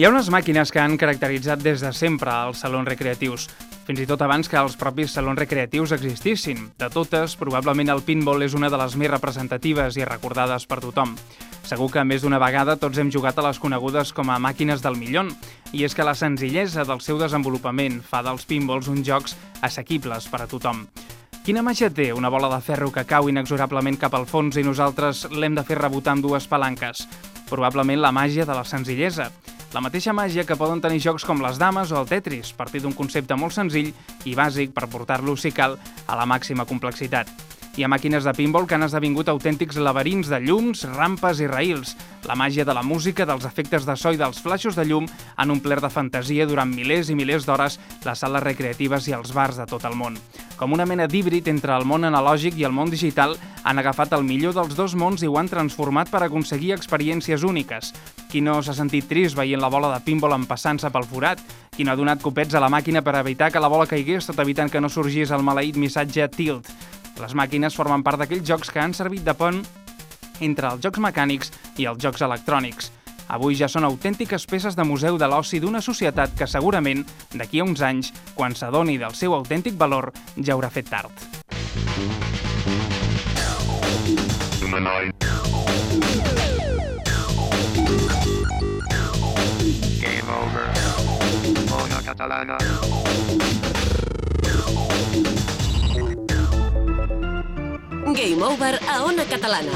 Hi ha unes màquines que han caracteritzat des de sempre els salons recreatius, fins i tot abans que els propis salons recreatius existissin. De totes, probablement el pinball és una de les més representatives i recordades per tothom. Segur que més d'una vegada tots hem jugat a les conegudes com a màquines del millón, i és que la senzillesa del seu desenvolupament fa dels pinballs uns jocs assequibles per a tothom. Quina màgia té una bola de ferro que cau inexorablement cap al fons i nosaltres l'hem de fer rebotar amb dues palanques? Probablement la màgia de la senzillesa. La mateixa màgia que poden tenir jocs com les dames o el Tetris, partir d'un concepte molt senzill i bàsic per portar-lo, si cal, a la màxima complexitat. Hi ha màquines de pinball que han esdevingut autèntics laberints de llums, rampes i raïls. La màgia de la música, dels efectes de so i dels flaixos de llum han omplert de fantasia durant milers i milers d'hores les sales recreatives i els bars de tot el món. Com una mena d'híbrid entre el món analògic i el món digital, han agafat el millor dels dos mons i ho han transformat per aconseguir experiències úniques. Qui no s'ha sentit trist veient la bola de pinball empassant-se pel forat? Qui no ha donat copets a la màquina per evitar que la bola caigués tot evitant que no sorgís el maleït missatge Tilt? Les màquines formen part d'aquells jocs que han servit de pont entre els jocs mecànics i els jocs electrònics. Avui ja són autèntiques peces de museu de l'oci d'una societat que segurament, d'aquí a uns anys, quan s'adoni del seu autèntic valor, ja haurà fet tard. Game over. Ona catalana. Game Over a Ona Catalana.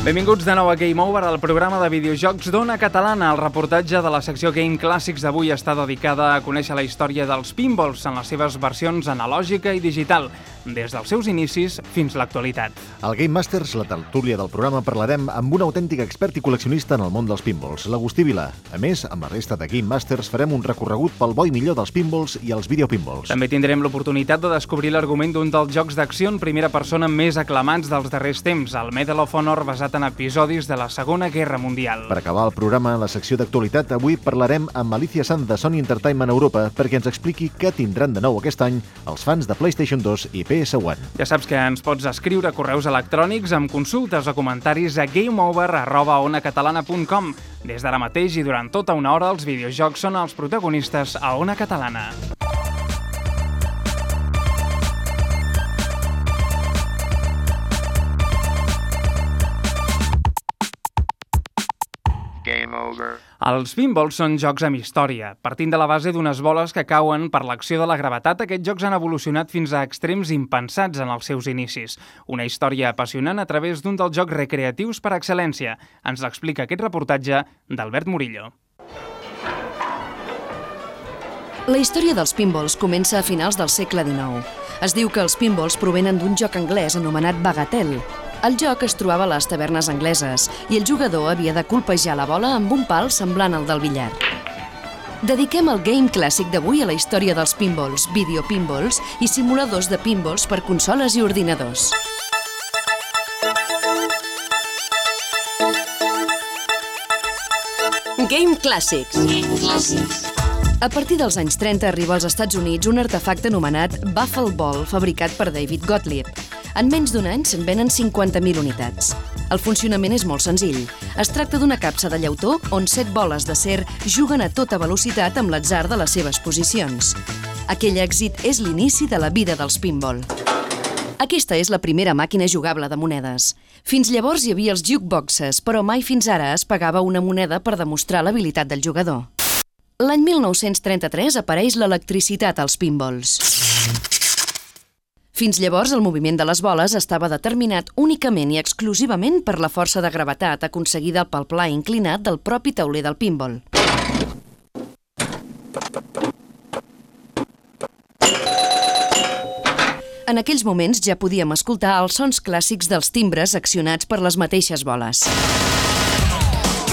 Benvinguts de nou a Game Over, el programa de videojocs d'Ona Catalana. El reportatge de la secció Game Clàssics d'avui està dedicada a conèixer la història dels pinballs en les seves versions analògica i digital, des dels seus inicis fins l'actualitat. Al Game Masters, la tertúlia del programa, parlarem amb un autèntic expert i col·leccionista en el món dels pinballs, l'Agustí Vila. A més, amb la resta de Game Masters farem un recorregut pel bo i millor dels pinballs i els videopinballs. També tindrem l'oportunitat de descobrir l'argument d'un dels jocs d'acció en primera persona més aclamats dels darrers temps, el Medal of Honor basat en episodis de la Segona Guerra Mundial. Per acabar el programa, en la secció d'actualitat, avui parlarem amb Alicia Sanz de Sony Entertainment Europa perquè ens expliqui què tindran de nou aquest any els fans de PlayStation 2 i PS1. Ja saps que ens pots escriure correus electrònics amb consultes o comentaris a gameover.onacatalana.com. Des d'ara mateix i durant tota una hora, els videojocs són els protagonistes a Ona Catalana. Els pinballs són jocs amb història. Partint de la base d'unes boles que cauen per l'acció de la gravetat, aquests jocs han evolucionat fins a extrems impensats en els seus inicis. Una història apassionant a través d'un dels jocs recreatius per excel·lència. Ens l'explica aquest reportatge d'Albert Murillo. La història dels pinballs comença a finals del segle XIX. Es diu que els pinballs provenen d'un joc anglès anomenat Bagatelle. El joc es trobava a les tavernes angleses i el jugador havia de colpejar la bola amb un pal semblant al del billar. Dediquem el game clàssic d'avui a la història dels pinballs, videopinballs i simuladors de pinballs per consoles i ordinadors. Game Clàssics. A partir dels anys 30 arriba als Estats Units un artefacte anomenat Buffalo Ball, fabricat per David Gottlieb. En menys d'un any se'n venen 50.000 unitats. El funcionament és molt senzill. Es tracta d'una capsa de llautó on set boles d'acer juguen a tota velocitat amb l'atzar de les seves posicions. Aquell èxit és l'inici de la vida dels pinball. Aquesta és la primera màquina jugable de monedes. Fins llavors hi havia els jukeboxes, però mai fins ara es pagava una moneda per demostrar l'habilitat del jugador. L'any 1933 apareix l'electricitat als pinballs. Fins llavors, el moviment de les boles estava determinat únicament i exclusivament per la força de gravetat aconseguida pel pla inclinat del propi tauler del pinball. En aquells moments ja podíem escoltar els sons clàssics dels timbres accionats per les mateixes boles.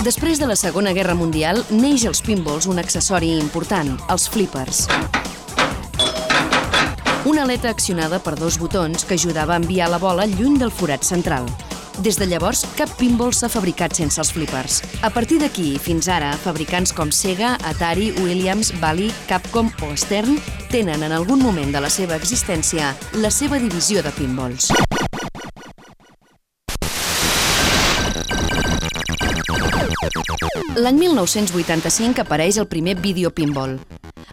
Després de la Segona Guerra Mundial, neix als pinballs un accessori important, els flippers. Una aleta accionada per dos botons que ajudava a enviar la bola lluny del forat central. Des de llavors, cap pinball s'ha fabricat sense els flippers. A partir d'aquí, fins ara, fabricants com Sega, Atari, Williams, Bally, Capcom o Stern tenen en algun moment de la seva existència la seva divisió de pinballs. L'any 1985 apareix el primer vídeo pinball.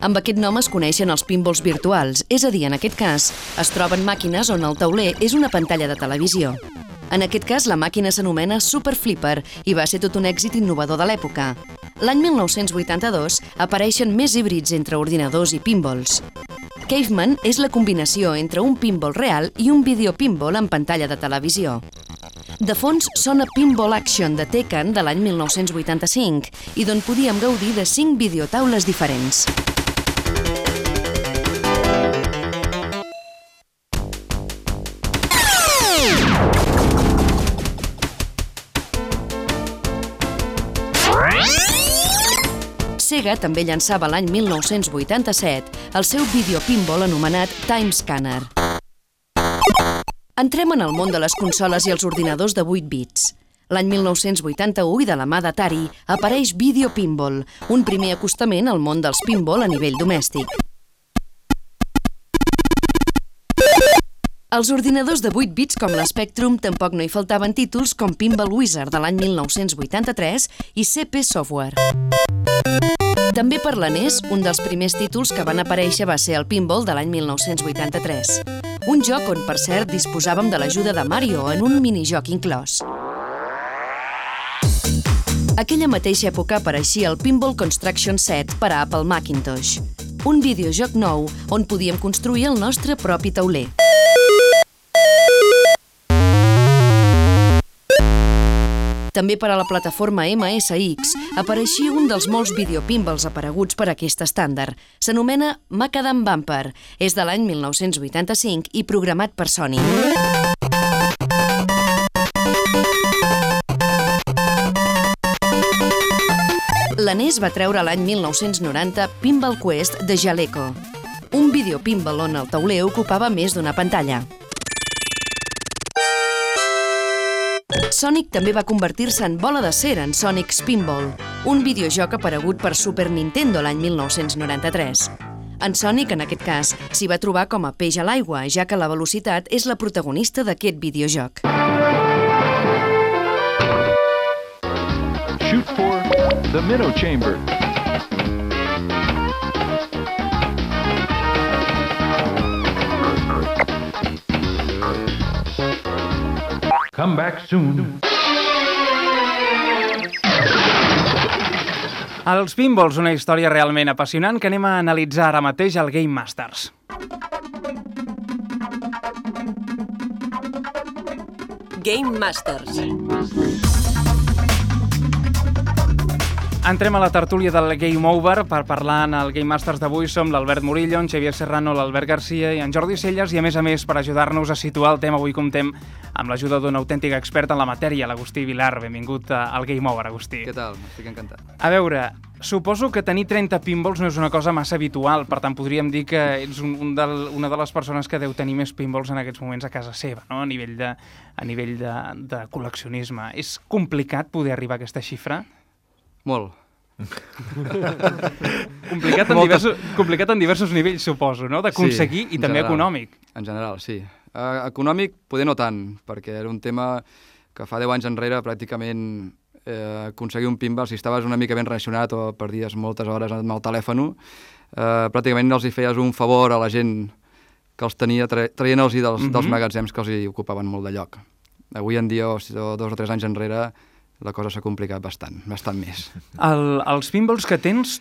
Amb aquest nom es coneixen els pinballs virtuals, és a dir, en aquest cas, es troben màquines on el tauler és una pantalla de televisió. En aquest cas, la màquina s'anomena Super Flipper i va ser tot un èxit innovador de l'època. L'any 1982 apareixen més híbrids entre ordinadors i pinballs. Caveman és la combinació entre un pinball real i un vídeo pinball en pantalla de televisió. De fons sona Pinball Action de Tekken de l'any 1985 i d'on podíem gaudir de 5 videotaules diferents. Sega també llançava l'any 1987 el seu videopinball anomenat Time Scanner. Entrem en el món de les consoles i els ordinadors de 8 bits. L'any 1981 i de la mà d'Atari apareix Video Pinball, un primer acostament al món dels pinball a nivell domèstic. Als ordinadors de 8 bits com l'Spectrum tampoc no hi faltaven títols com Pinball Wizard de l'any 1983 i CP Software. També per la NES, un dels primers títols que van aparèixer va ser el Pinball de l'any 1983. Un joc on, per cert, disposàvem de l'ajuda de Mario en un minijoc inclòs. Aquella mateixa època apareixia el Pinball Construction Set per a Apple Macintosh, un videojoc nou on podíem construir el nostre propi tauler. També per a la plataforma MSX apareixia un dels molts videopinballs apareguts per aquest estàndard. S'anomena Macadam Bumper. És de l'any 1985 i programat per Sony. La NES va treure l'any 1990 Pinball Quest de Jaleco, un videopinball on el tauler ocupava més d'una pantalla. Sonic també va convertir-se en bola de ser en Sonic Spinball, un videojoc aparegut per Super Nintendo l'any 1993. En Sonic, en aquest cas, s'hi va trobar com a peix a l'aigua, ja que la velocitat és la protagonista d'aquest videojoc. Shoot for the minnow chamber. Come back soon. Els pinballs, una història realment apassionant que anem a analitzar ara mateix al Game Masters. Game Masters. Entrem a la tertúlia del Game Over per parlar en el Game Masters d'avui. Som l'Albert Murillo, en Xavier Serrano, l'Albert Garcia i en Jordi Celles i, a més a més, per ajudar-nos a situar el tema, avui comptem amb l'ajuda d'un autèntic expert en la matèria, l'Agustí Vilar. Benvingut al Game Over, Agustí. Què tal? Estic encantat. A veure, suposo que tenir 30 pinballs no és una cosa massa habitual, per tant podríem dir que ets un, un del, una de les persones que deu tenir més pinballs en aquests moments a casa seva, no? a nivell de, a nivell de, de col·leccionisme. És complicat poder arribar a aquesta xifra? Molt. Complicat en, Moltes- diversos, complicat en diversos nivells, suposo, no? d'aconseguir Sí, i també general. econòmic. En general, sí. Uh, econòmic, poder no tant, perquè era un tema que fa 10 anys enrere pràcticament eh, aconseguir un pinball, si estaves una mica ben relacionat o perdies moltes hores amb el telèfon, eh, pràcticament els hi feies un favor a la gent que els tenia, tra traient-los dels, Mhm. dels magatzems que els hi ocupaven molt de lloc. Avui en dia, o dos o tres anys enrere, la cosa s'ha complicat bastant, bastant més. El, els pinballs que tens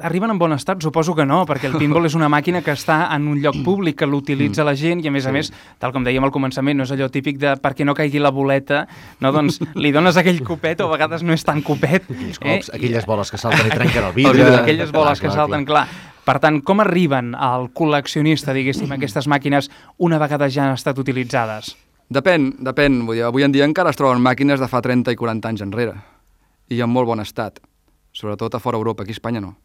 arriben en bon estat? Suposo que no, perquè el pinball és una màquina que està en un lloc públic, que l'utilitza la gent i, a més a més, tal com dèiem al començament, no és allò típic de perquè no caigui la boleta, no? doncs li dones aquell copet o a vegades no és tan copet. Aquells cops, aquelles boles que salten i trenquen el vidre... El vidre, aquelles boles Clar, que clar, salten, clar. Per tant, com arriben al col·leccionista, diguéssim, aquestes màquines una vegada ja han estat utilitzades? Depèn, depèn. Vull dir, avui en dia encara es troben màquines de fa 30 i 40 anys enrere. I en molt bon estat. Sobretot a fora Europa, aquí a Espanya no.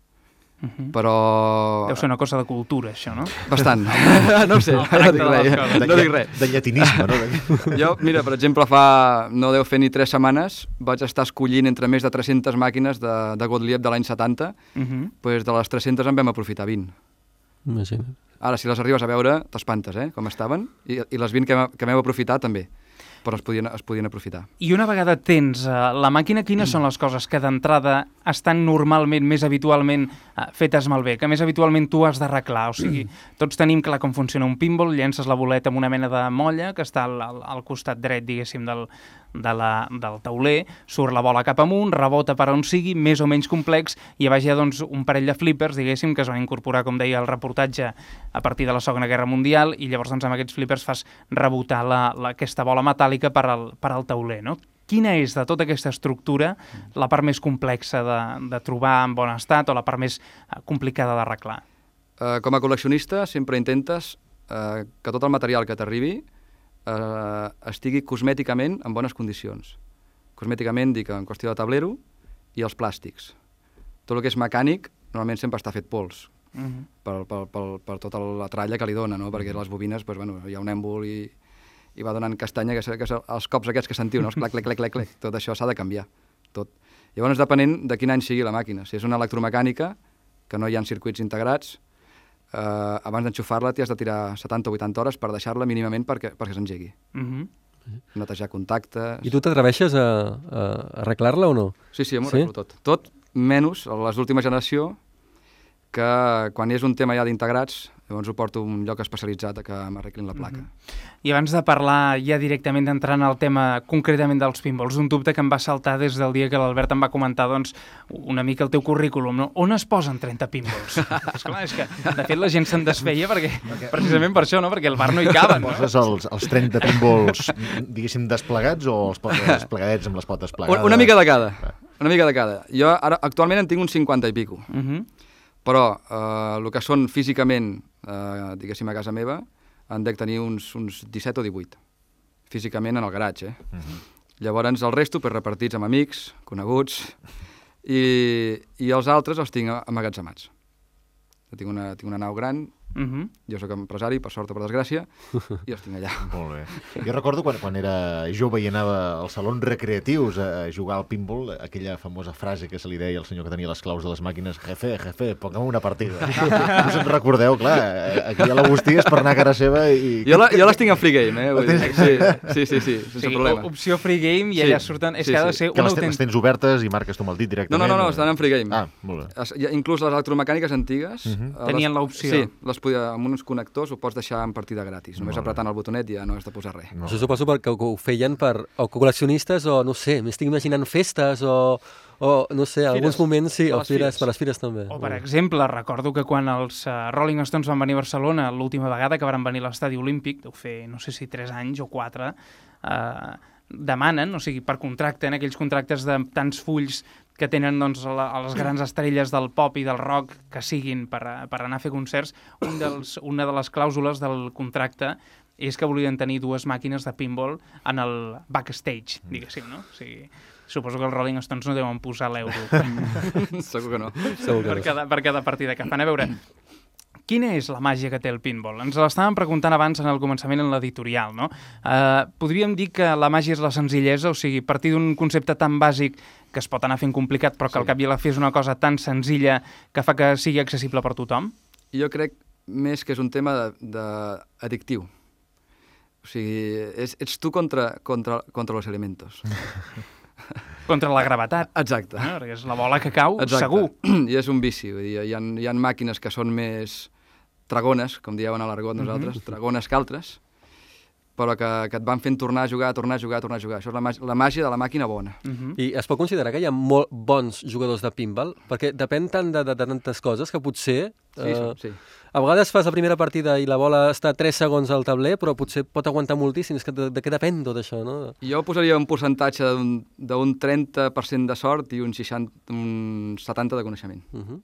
Però... Deu ser una cosa de cultura, això, no? Bastant. no ho sé, no, tracte dic res. No dic res. De llatinisme, no? Jo, mira, per exemple, fa, no deu fer ni tres setmanes, vaig estar escollint entre més de 300 màquines de, de Gottlieb de l'any 70, Uh -huh. pues de les 300 en vam aprofitar 20. Imagina't. Ara, si les arribes a veure, t'espantes, eh, com estaven, i, i les 20 que, que m'heu aprofitat, també. Però es podien, es podien aprofitar. I una vegada tens eh, la màquina, quines són les coses que d'entrada estan normalment, més habitualment eh, fetes malbé, que més habitualment tu has d'arreglar? O sigui, tots tenim clar com funciona un pinball, llences la boleta amb una mena de molla que està al, al, al costat dret, diguéssim, del, de la, del tauler, surt la bola cap amunt, rebota per on sigui, més o menys complex, i a baix hi ha doncs, un parell de flippers, diguéssim, que es van incorporar, com deia el reportatge, a partir de la Segona Guerra Mundial, i llavors doncs, amb aquests flippers fas rebotar la, la, aquesta bola metàl·lica per al, per al tauler, no? Quina és, de tota aquesta estructura, la part més complexa de, de trobar en bon estat o la part més eh, complicada d'arreglar? Uh, com a col·leccionista sempre intentes uh, que tot el material que t'arribi uh, estigui cosmèticament en bones condicions. Cosmèticament dic en qüestió de tablero i els plàstics. Tot el que és mecànic normalment sempre està fet pols, Uh -huh. per, per, per, per tota la tralla que li dona, no? perquè les bobines pues, bueno, hi ha un èmbol i, i va donant castanya, que, que els cops aquests que sentiu, no? els clac, clac, clac, clac, clac, tot això s'ha de canviar, tot. Llavors, depenent de quin any sigui la màquina. Si és una electromecànica, que no hi ha circuits integrats, eh, abans d'enxufar-la t'hi has de tirar 70 o 80 hores per deixar-la mínimament perquè, perquè s'engegui. Uh -huh. Netejar contactes... I tu t'atreveixes a, a arreglar-la o no? Sí, sí, m'ho Sí? sí? tot. Tot menys les d'última generació, que quan és un tema ja d'integrats, llavors ho porto a un lloc especialitzat a que m'arreglin la placa. I abans de parlar ja directament d'entrar en el tema concretament dels pinballs, un dubte que em va saltar des del dia que l'Albert em va comentar doncs, una mica el teu currículum, no? On es posen 30 pinballs? Esclar, és que de fet la gent se'n desfeia perquè, precisament per això, no? perquè el bar no hi caben. No? Poses els, els 30 pinballs, diguéssim, desplegats o els poses desplegadets amb les potes plegades? Una, una mica de cada. Una mica de cada. Jo ara actualment en tinc uns 50 i pico. Uh -huh. Però eh, el que són físicament, eh, diguéssim, a casa meva, en dec tenir uns, uns 17 o 18. Físicament en el garatge, eh? Uh -huh. Llavors el resto pues, repartits amb amics, coneguts, i, i els altres els tinc amagatzemats. Tinc una, tinc una nau gran, Uh -huh. jo sóc empresari, per sort o per desgràcia, i els tinc allà. Molt bé. Jo recordo quan, quan era jove i anava als salons recreatius a, a jugar al pinball, aquella famosa frase que se li deia al senyor que tenia les claus de les màquines, jefe, jefe, ponga'm una partida. Us en recordeu, clar, aquí a l'Agustí és per anar a cara seva i... Jo, la, jo les tinc en free game, eh? Vull dir, sí, sí, sí, sí, sense sigui, problema. opció free game i Sí, allà surten... És sí, que ha de sí. ser Que les, ten, les tens obertes i marques tu amb el dit No, directament? no, no, no, o- estan en free game. Ah, molt bé. Es, ja, inclús les electromecàniques antigues... uh Mhm. -huh. Tenien l'opció. Sí, les podia, amb uns connectors ho pots deixar en partida gratis. Només Molt bé. apretant el botonet ja no has de posar res. No. Això suposo perquè ho feien per o col·leccionistes o, no sé, m'estic imaginant festes o, o no sé, alguns Fires. moments, sí, Per o les fires, fires. per les fires també. O, per exemple, recordo que quan els uh, Rolling Stones van venir a Barcelona l'última vegada que van venir a l'estadi olímpic, deu fer, no sé si 3 anys o 4, uh, demanen, o sigui, per contracte, en aquells contractes de tants fulls que tenen doncs, la, a les grans estrelles del pop i del rock que siguin per, a, per anar a fer concerts, un dels, una de les clàusules del contracte és que volien tenir dues màquines de pinball en el backstage, diguéssim, no? O sigui, suposo que els Rolling Stones no deuen posar l'euro Segur que no. Segur que per cada, per cada partida que fan. A veure, quina és la màgia que té el pinball? Ens l'estàvem preguntant abans en el començament en l'editorial, no? Uh, podríem dir que la màgia és la senzillesa, o sigui, partir d'un concepte tan bàsic que es pot anar fent complicat, però que al cap i a la fi és una cosa tan senzilla que fa que sigui accessible per tothom? Jo crec més que és un tema de, de addictiu. O sigui, és, ets tu contra, contra, contra los elementos. Contra la gravetat. Exacte. No? Perquè és la bola que cau, Exacte. segur. I és un vici. Vull dir, hi, ha, hi ha màquines que són més tragones, com diuen a l'argot nosaltres, Mhm. tragones que altres, però que, que et van fent tornar a jugar, tornar a jugar, tornar a jugar. Això és la, màgia- la màgia de la màquina bona. Uh -huh. I es pot considerar que hi ha molt bons jugadors de pinball? Perquè depèn tant de, de, de tantes coses que potser... Sí, eh, sí. a vegades fas la primera partida i la bola està 3 segons al tabler, però potser pot aguantar moltíssim. És que de, de què depèn tot això, no? Jo posaria un percentatge d'un d'un 30% de sort i un, 60, un 70% de coneixement. Uh -huh.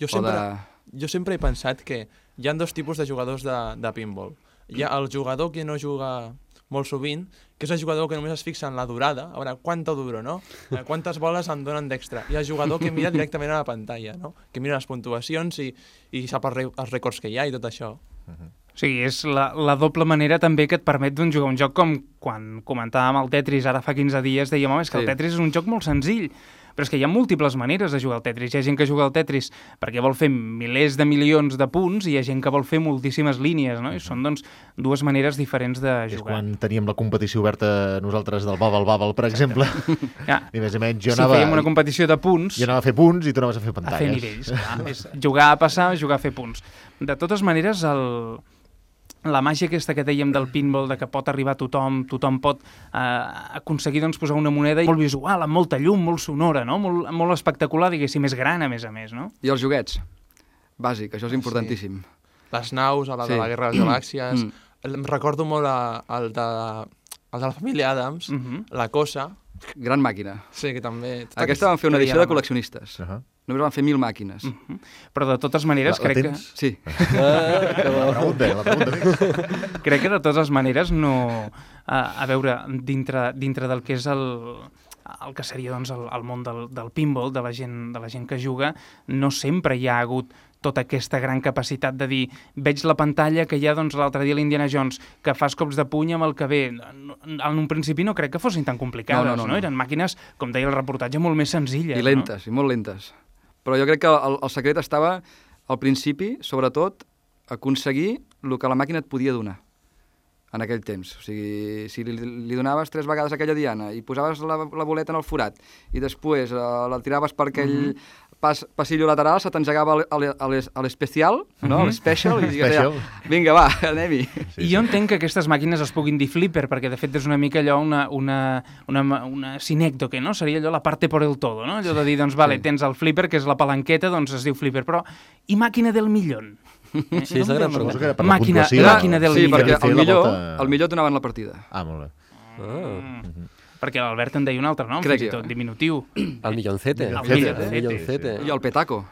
Jo O sempre, de... jo sempre he pensat que hi ha dos tipus de jugadors de, de pinball. Hi ha el jugador que no juga molt sovint, que és el jugador que només es fixa en la durada, a veure, quanta duro, no? Eh, Quantes boles em donen d'extra. I el jugador que mira directament a la pantalla, no? Que mira les puntuacions i, i sap els, re els rècords que hi ha i tot això. O sigui, és la, la doble manera també que et permet doncs, jugar un joc com quan comentàvem el Tetris ara fa 15 dies, dèiem, home, és que Sí. el Tetris és un joc molt senzill, Però és que hi ha múltiples maneres de jugar al Tetris. Hi ha gent que juga al Tetris perquè vol fer milers de milions de punts i hi ha gent que vol fer moltíssimes línies, no? I són, doncs, dues maneres diferents de És jugar. quan teníem la competició oberta nosaltres del Bubble Bubble, per exemple. Ja. I més o menys jo si anava... fèiem una competició de punts, Jo anava a fer punts i tu anaves a fer a pantalles. fer nivells. Clar. És jugar a passar, jugar a fer punts. De totes maneres, el, la màgia aquesta que dèiem del pinball, de que pot arribar tothom, tothom pot eh, aconseguir doncs, posar una moneda molt visual, amb molta llum, molt sonora, no? molt, molt espectacular, diguéssim, més gran, a més a més, no? I els joguets, bàsic, això és importantíssim. Les naus, a la Sí. de la Guerra de les Galàxies. Mm. Em recordo molt a, el, de, el de la família Adams, Mhm. la Cosa. Gran màquina. Sí, que també... Aquesta van fer una que edició de col·leccionistes. Uh -huh. Només van fer mil màquines. Mhm. Però de totes maneres, La- la crec, tens? Sí. Ah, que. La pregunta, la pregunta. Que, crec que de totes maneres no... A, a veure, dintre, dintre del que és el, el que seria doncs, el, el món del, del pinball, de la, gent, de la gent que juga, no sempre hi ha hagut tota aquesta gran capacitat de dir veig la pantalla que hi ha doncs, l'altre dia l'Indiana Jones, que fas cops de puny amb el que ve. No- En un principi no crec que fossin tan complicades, No, no, no, no. Eren màquines, com deia el reportatge, molt més senzilles. I lentes, i molt lentes. Però jo crec que el, el secret estava, al principi, sobretot, aconseguir el que la màquina et podia donar en aquell temps. O sigui, si li, li donaves tres vegades aquella diana i posaves la, la boleta en el forat i després eh, la tiraves per aquell pas, passillo lateral, se t'engegava a l'e- a l'es- a l'especial, no? a l'especial, i digues, Special. ja, vinga, va, anem-hi. Sí, I jo entenc que aquestes màquines es puguin dir flipper, perquè de fet és una mica allò, una, una, una, una sinècdoque, no? Seria allò la parte por el todo, no? Allò de dir, doncs, vale, Sí. tens el flipper, que és la palanqueta, doncs es diu flipper, però i màquina del millón? Eh, Sí, és la gran pregunta. Màquina, màquina del sí, millón. perquè Fer el millor, volta- el millor donaven la partida. Ah, molt bé. Ah, Perquè l'Albert en deia un altre nom, Crec fins i tot diminutiu. el milloncete. El milloncete, El milloncete. I el petaco.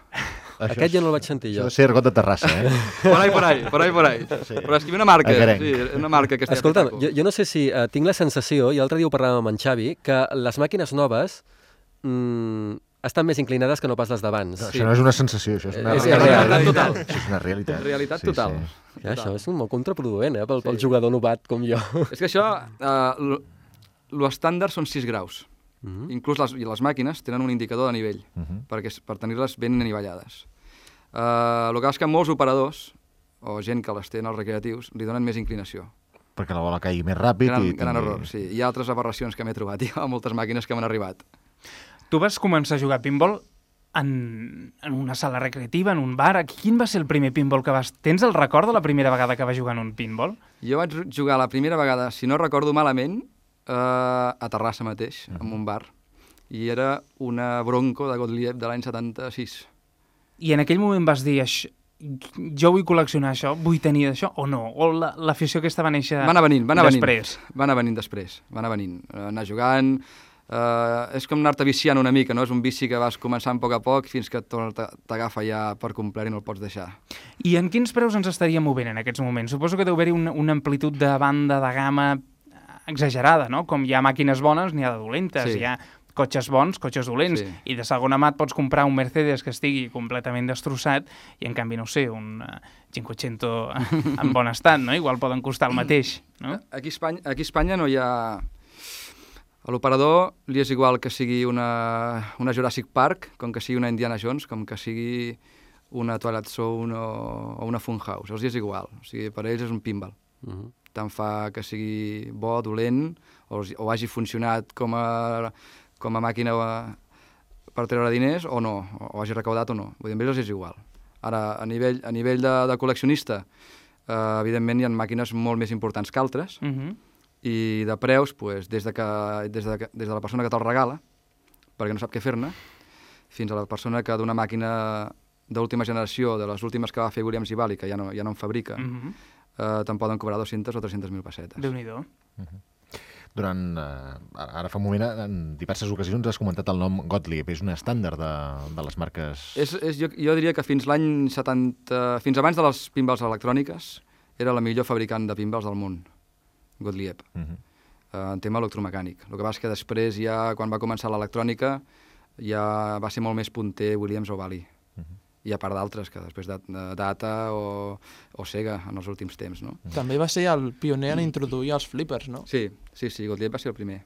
Això Aquest ja no el vaig sentir Això jo. ha de ser argot de Terrassa, eh? Por ahí, por ahí, por ahí, por ahí. Sí. Però escrivi una marca, sí, una marca que Escolta'm, petaco. jo, jo no sé si uh, tinc la sensació, i l'altre dia ho parlàvem amb en Xavi, que les màquines noves mm, estan més inclinades que no pas les d'abans. No, Això no és una sensació, això és una És realitat. realitat total. Això és una realitat. Realitat Sí, total. sí. Ja, això és molt contraproduent, eh, pel, pel jugador novat com jo. És que això, eh, l'estàndard són 6 graus. Mhm. Inclús les, i les màquines tenen un indicador de nivell, Mhm. perquè, és- per tenir-les ben anivellades. Uh, el que passa és que molts operadors, o gent que les té en els recreatius, li donen més inclinació. Perquè la bola caigui més ràpid Gran, i... gran tingui- error, sí. Hi ha altres aberracions que m'he trobat, hi ha moltes màquines que m'han arribat. Tu vas començar a jugar a pinball en, en una sala recreativa, en un bar. Quin va ser el primer pinball que vas... Tens el record de la primera vegada que vas jugar en un pinball? Jo vaig jugar la primera vegada, si no recordo malament, eh, a Terrassa mateix, en un bar, i era una Bronco de Gottlieb de l'any 76. I en aquell moment vas dir, "Aix- jo vull col·leccionar això, vull tenir això, o no? O la- l'afició aquesta va néixer Va anar venint, va anar venint. després? Va anar venint després, va anar venint. Eh, anar jugant, eh, és com anar-te viciant una mica, no? És un vici que vas començant a poc a poc fins que t'agafa ja per complet i no el pots deixar. I en quins preus ens estaríem movent en aquests moments? Suposo que deu haver-hi una, una amplitud de banda, de gamma exagerada, no? Com hi ha màquines bones, n'hi ha de dolentes. Sí. Hi ha cotxes bons, cotxes dolents, Sí. i de segona mà et pots comprar un Mercedes que estigui completament destrossat i, en canvi, no ho sé, un uh, 500 en bon estat, no? Igual poden costar el mateix, no? Aquí a Espanya, aquí a Espanya no hi ha... A l'operador li és igual que sigui una, una Jurassic Park, com que sigui una Indiana Jones, com que sigui una Twilight Zone o, o una Funhouse. Els hi és igual. O sigui, per ells és un pinball. Mhm. Tant fa que sigui bo, dolent, o, o hagi funcionat com a, com a màquina eh, per treure diners o no, o, o hagi recaudat o no. Vull dir, amb ells és igual. Ara, a nivell, a nivell de, de col·leccionista, eh, evidentment hi ha màquines molt més importants que altres, Uh -huh. i de preus, pues, des, de que, des, de, que- des de la persona que te'l regala, perquè no sap què fer-ne, fins a la persona que d'una màquina d'última generació, de les últimes que va fer Williams i Bally, que ja no, ja no en fabrica, Uh -huh. Eh, te'n poden cobrar 200 o 300.000 pessetes. Déu-n'hi-do. Durant, eh, ara fa un moment, en diverses ocasions has comentat el nom Gottlieb, és un estàndard de, de les marques... És, és, jo, jo diria que fins l'any 70... Fins abans de les pinballs electròniques, era la millor fabricant de pinballs del món, Gottlieb, Uh -huh. eh, en tema electromecànic. El que passa és que després, ja quan va començar l'electrònica, ja va ser molt més punter Williams o Bally. I a part d'altres, que després de, de Data o, o Sega en els últims temps, no? També va ser el pioner en introduir els flippers, no? Sí, sí, sí, Gottlieb va ser el primer.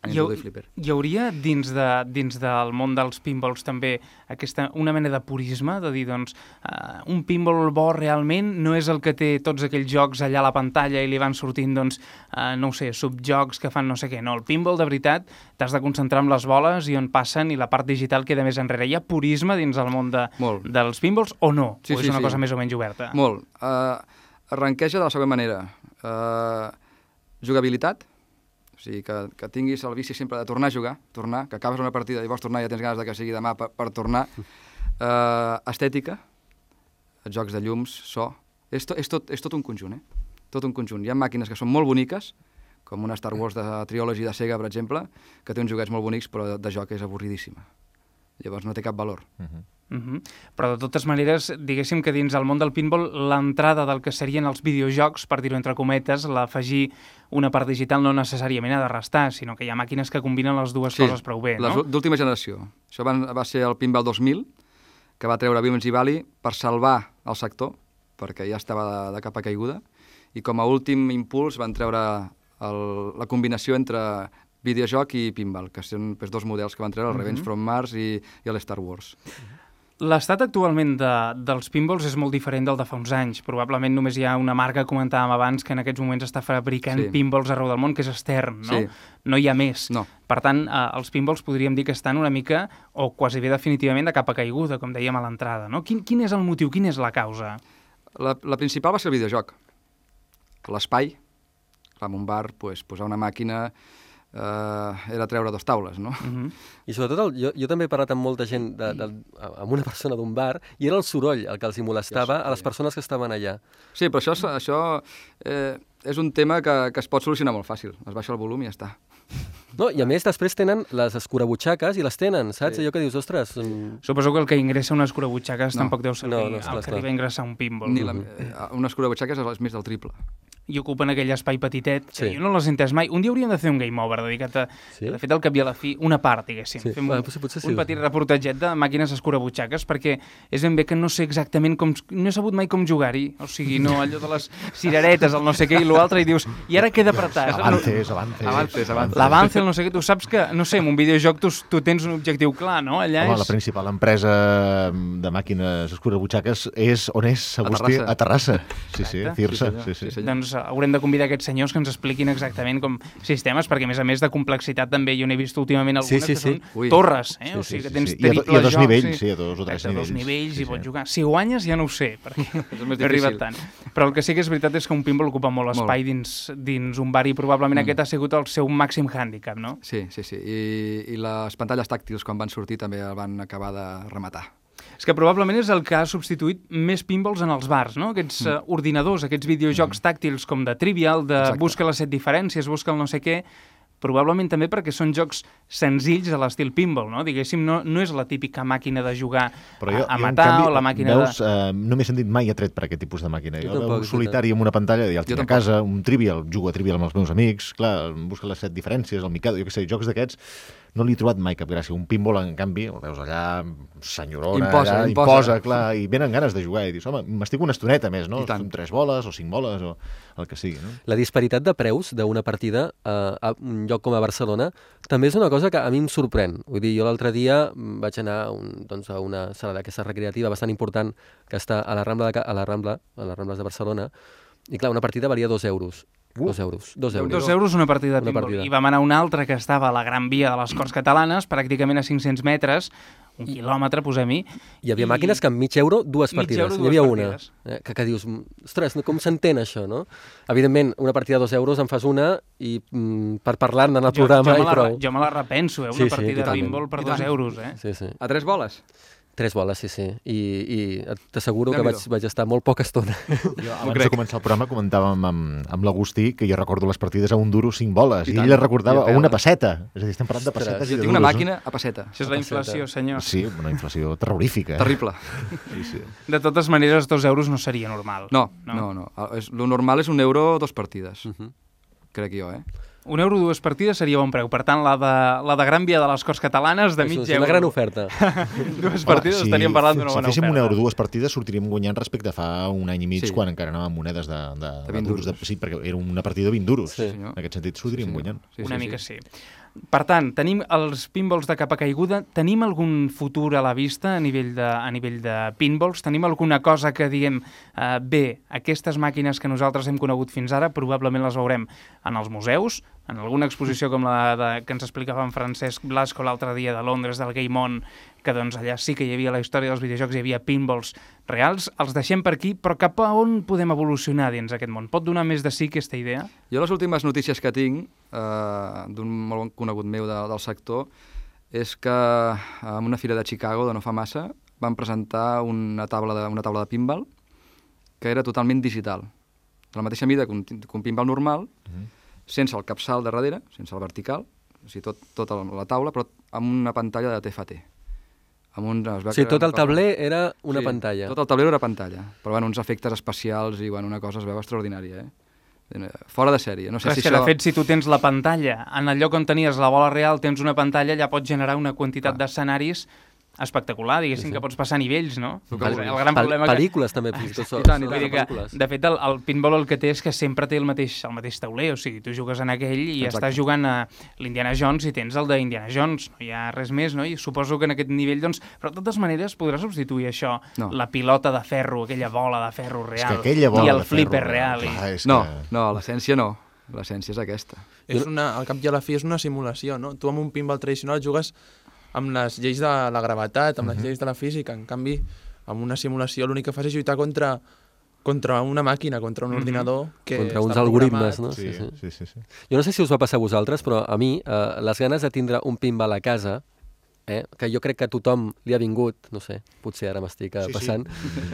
A Hi, Flipper. hi hauria dins, de, dins del món dels pinballs també aquesta, una mena de purisme, de dir, doncs, uh, un pinball bo realment no és el que té tots aquells jocs allà a la pantalla i li van sortint, doncs, uh, no ho sé, subjocs que fan no sé què. No, el pinball, de veritat, t'has de concentrar en les boles i on passen i la part digital queda més enrere. Hi ha purisme dins el món de, Molt. dels pinballs o no? Sí, o és sí, una sí. cosa més o menys oberta? Molt. Uh, arranqueja de la següent manera. Uh, jugabilitat, o sigui, que, que tinguis el vici sempre de tornar a jugar, tornar, que acabes una partida i vols tornar i ja tens ganes de que sigui demà per, per tornar. Uh, estètica, jocs de llums, so... És, to, és, tot, és tot un conjunt, eh? Tot un conjunt. Hi ha màquines que són molt boniques, com una Star Wars de Trilogy de Sega, per exemple, que té uns joguets molt bonics, però de, de joc és avorridíssima. Llavors no té cap valor. Uh -huh. Però de totes maneres, diguéssim que dins el món del pinball l'entrada del que serien els videojocs, per dir-ho entre cometes, l'afegir una part digital no necessàriament ha de restar, sinó que hi ha màquines que combinen les dues coses prou bé, no? d'última generació. Això va, va ser el Pinball 2000, que va treure Williams i Valley per salvar el sector, perquè ja estava de, de capa caiguda, i com a últim impuls van treure el, la combinació entre videojoc i pinball, que són pues, dos models que van treure, el Revenge Mhm. from Mars i, i el Star Wars. L'estat actualment de, dels pinballs és molt diferent del de fa uns anys. Probablement només hi ha una marca, comentàvem abans, que en aquests moments està fabricant Sí. pinballs arreu del món, que és Stern, no? Sí. No hi ha més. No. Per tant, eh, els pinballs podríem dir que estan una mica, o quasi bé definitivament, de capa caiguda, com dèiem a l'entrada, no? Quin, quin és el motiu, quina és la causa? La, la principal va ser el videojoc. L'espai, clar, en un bar, pues, posar una màquina eh, era treure dos taules, no? Uh -huh. I sobretot, el, jo, jo també he parlat amb molta gent, de, de, amb una persona d'un bar, i era el soroll el que els hi molestava a les persones que estaven allà. Sí, però això, això eh, és un tema que, que es pot solucionar molt fàcil. Es baixa el volum i ja està. No, I a més, després tenen les escurabutxaques i les tenen, saps? Sí. Allò que dius, ostres... mm, Suposo que el que ingressa una escurabutxaques No. tampoc deu ser No, el, no, el que esclar. arriba a ingressar un pinball. Ni la, eh, una escurabutxaques és més del triple. I ocupen aquell espai petitet, Sí. jo no les he entès mai. Un dia hauríem de fer un game over dedicat a, Sí? de fet, al cap i a la fi, una part, diguéssim. Sí. Fem un, potser- potser sí. un petit reportatget de màquines escurabutxaques, perquè és ben bé que no sé exactament com... No he sabut mai com jugar-hi. O sigui, no, allò de les cireretes, el no sé què, i l'altre, i dius, i ara queda apretat. Avances, avances. Avances, avances. L'avance, el no sé què, tu saps que, no sé, en un videojoc tu, tu tens un objectiu clar, no? Allà Home, és... la principal empresa de màquines escurabutxaques és on és, Agustí? Terrassa. A Terrassa. Sí, sí. Cirsa. Sí, senyor. Sí, sí. Doncs haurem de convidar aquests senyors que ens expliquin exactament com sistemes, perquè a més a més de complexitat també jo n'he vist últimament algunes Sí, sí, que sí. són Ui. torres, eh? Sí, o sí, sigui que sí, tens sí. I a i a dos jocs, nivells, sí, a dos o tres Exacte, a dos nivells. nivells Sí, i pots sí. jugar. Si guanyes ja no ho sé, perquè no difícil. tant. Però el que sí que és veritat és que un pinball ocupa molt espai dins, dins un bar i probablement aquest ha sigut el seu màxim hàndicap, no? Sí, sí, sí. I, I les pantalles tàctils, quan van sortir, també el van acabar de rematar. És que probablement és el que ha substituït més pinballs en els bars, no? Aquests mm. uh, ordinadors, aquests videojocs tàctils com de Trivial, de Exacte. busca les set diferències, busca el no sé què, probablement també perquè són jocs senzills a l'estil pinball, no? Diguéssim, no, no és la típica màquina de jugar Però jo, a, a matar canvi, o la màquina veus, de... eh, no m'he sentit mai atret per aquest tipus de màquina. Jo Jo, tampoc, un solitari amb una pantalla i el tinc a casa, un trivial, jugo a trivial amb els meus amics, clar, busca les set diferències, el Mikado, jo què sé, jocs d'aquests, no li he trobat mai cap gràcia. Un pinball, en canvi, el veus allà, senyorona, Imposa, allà, imposa. imposa, clar, i venen ganes de jugar, i dius, home, m'estic una estoneta més, no? Són tres boles o cinc boles o el que sigui, no? La disparitat de preus d'una partida eh, a un lloc com a Barcelona també és una cosa que a mi em sorprèn. Vull dir, jo l'altre dia mm, vaig anar a, un, doncs, a una sala d'aquesta recreativa bastant important que està a la Rambla, de, a la Rambla, a les Rambles de Barcelona, i clar, una partida valia dos euros. Uh. Dos euros. Dos euros. Dos euros una partida de pinball. I vam anar a una altra que estava a la Gran Via de les Corts Catalanes, pràcticament a 500 metres, un quilòmetre, posem-hi. Hi havia màquines que amb mig euro, dues Mig partides. euro, N'hi havia dues una. partides. Eh, que, que dius, "Mm, ostres, no- com s'entén això, no? Evidentment, una partida de dos euros en fas una i mm, per parlar-ne en el programa jo, i me la, prou. jo me la repenso, eh? Una Sí, sí, partida de totalment. pinball per I dos tant. euros, eh? Sí, sí. A tres boles? Tres boles, sí, sí. I, i t'asseguro que vaig, vaig estar molt poca estona. Jo, abans de començar el programa comentàvem amb, amb l'Agustí que jo recordo les partides a un duro cinc boles I i, ell les recordava a una passeta. És a dir, estem parlant de Ostres, pessetes Jo i de tinc una duros, màquina a passeta. Això és la inflació, senyor. Sí, una inflació terrorífica. Eh? Terrible. Sí, sí. De totes maneres, dos euros no seria normal. No, no, no. no. És, lo normal és un euro dos partides. Mhm. Crec jo, eh? Un euro dues partides seria bon preu. Per tant, la de, la de Gran Via de les Corts Catalanes, de És mig una euro. gran oferta. Dues partides estaríem parlant d'una si bona féssim oferta. un euro dues partides sortiríem guanyant respecte a fa un any i mig Sí. quan encara anàvem monedes de, de, de, 20 duros. De, duros. sí, perquè era una partida de 20 duros. Sí, senyor. En aquest sentit sortiríem Sí, guanyant. Sí, una sí, mica sí. sí. Per tant, tenim els pinballs de capa caiguda, tenim algun futur a la vista a nivell de, a nivell de pinballs? Tenim alguna cosa que diguem, eh, bé, aquestes màquines que nosaltres hem conegut fins ara probablement les veurem en els museus, en alguna exposició com la de, que ens explicava en Francesc Blasco l'altre dia de Londres, del Game On, que doncs allà sí que hi havia la història dels videojocs, hi havia pinballs reals, els deixem per aquí, però cap a on podem evolucionar dins aquest món? Pot donar més de sí aquesta idea? Jo les últimes notícies que tinc eh, d'un molt bon conegut meu de, del sector és que en una fira de Chicago de no fa massa van presentar una taula de, una taula de pinball que era totalment digital. De la mateixa mida que un, que un pinball normal, mm -hmm. Sense el capçal de darrere, sense el vertical, o sigui, tot, tota la taula, però amb una pantalla de TFT. Amb un, es O sigui, tot el tabler era una sí, pantalla. Tot el tabler era pantalla, però bueno, uns efectes especials i bueno, una cosa es veu extraordinària, eh? Fora de sèrie. No sé si que, això... de fet, si tu tens la pantalla, en el lloc on tenies la bola real, tens una pantalla, allà pots generar una quantitat d'escenaris espectacular, diguéssim, Sí, sí. que pots passar nivells, no? El que El, gran Pel- problema que... pel·lícules també, fins i tot tant. Vull dir que, de fet, el, el pinball el que té és que sempre té el mateix, el mateix tauler, o sigui, tu jugues en aquell i Exacte. estàs jugant a l'Indiana Jones i tens el d'Indiana Jones, no hi ha res més, no? I suposo que en aquest nivell, doncs... Però de totes maneres podrà substituir això, No. la pilota de ferro, aquella bola de ferro És real, que aquella bola i el de flipper ferro, real. clar, I... No, que... no, l'essència no. L'essència és aquesta. És una, al cap i a la fi és una simulació, no? Tu amb un pinball tradicional jugues amb les lleis de la gravetat, amb les lleis de la física. En canvi, amb una simulació l'únic que fas és lluitar contra, contra una màquina, contra un ordinador que Contra uns algoritmes, programat. no? Sí, sí, sí, sí. Jo no sé si us va passar a vosaltres, però a mi eh, les ganes de tindre un pinball a casa, eh, que jo crec que a tothom li ha vingut, no sé, potser ara m'estic eh, Sí, sí. passant,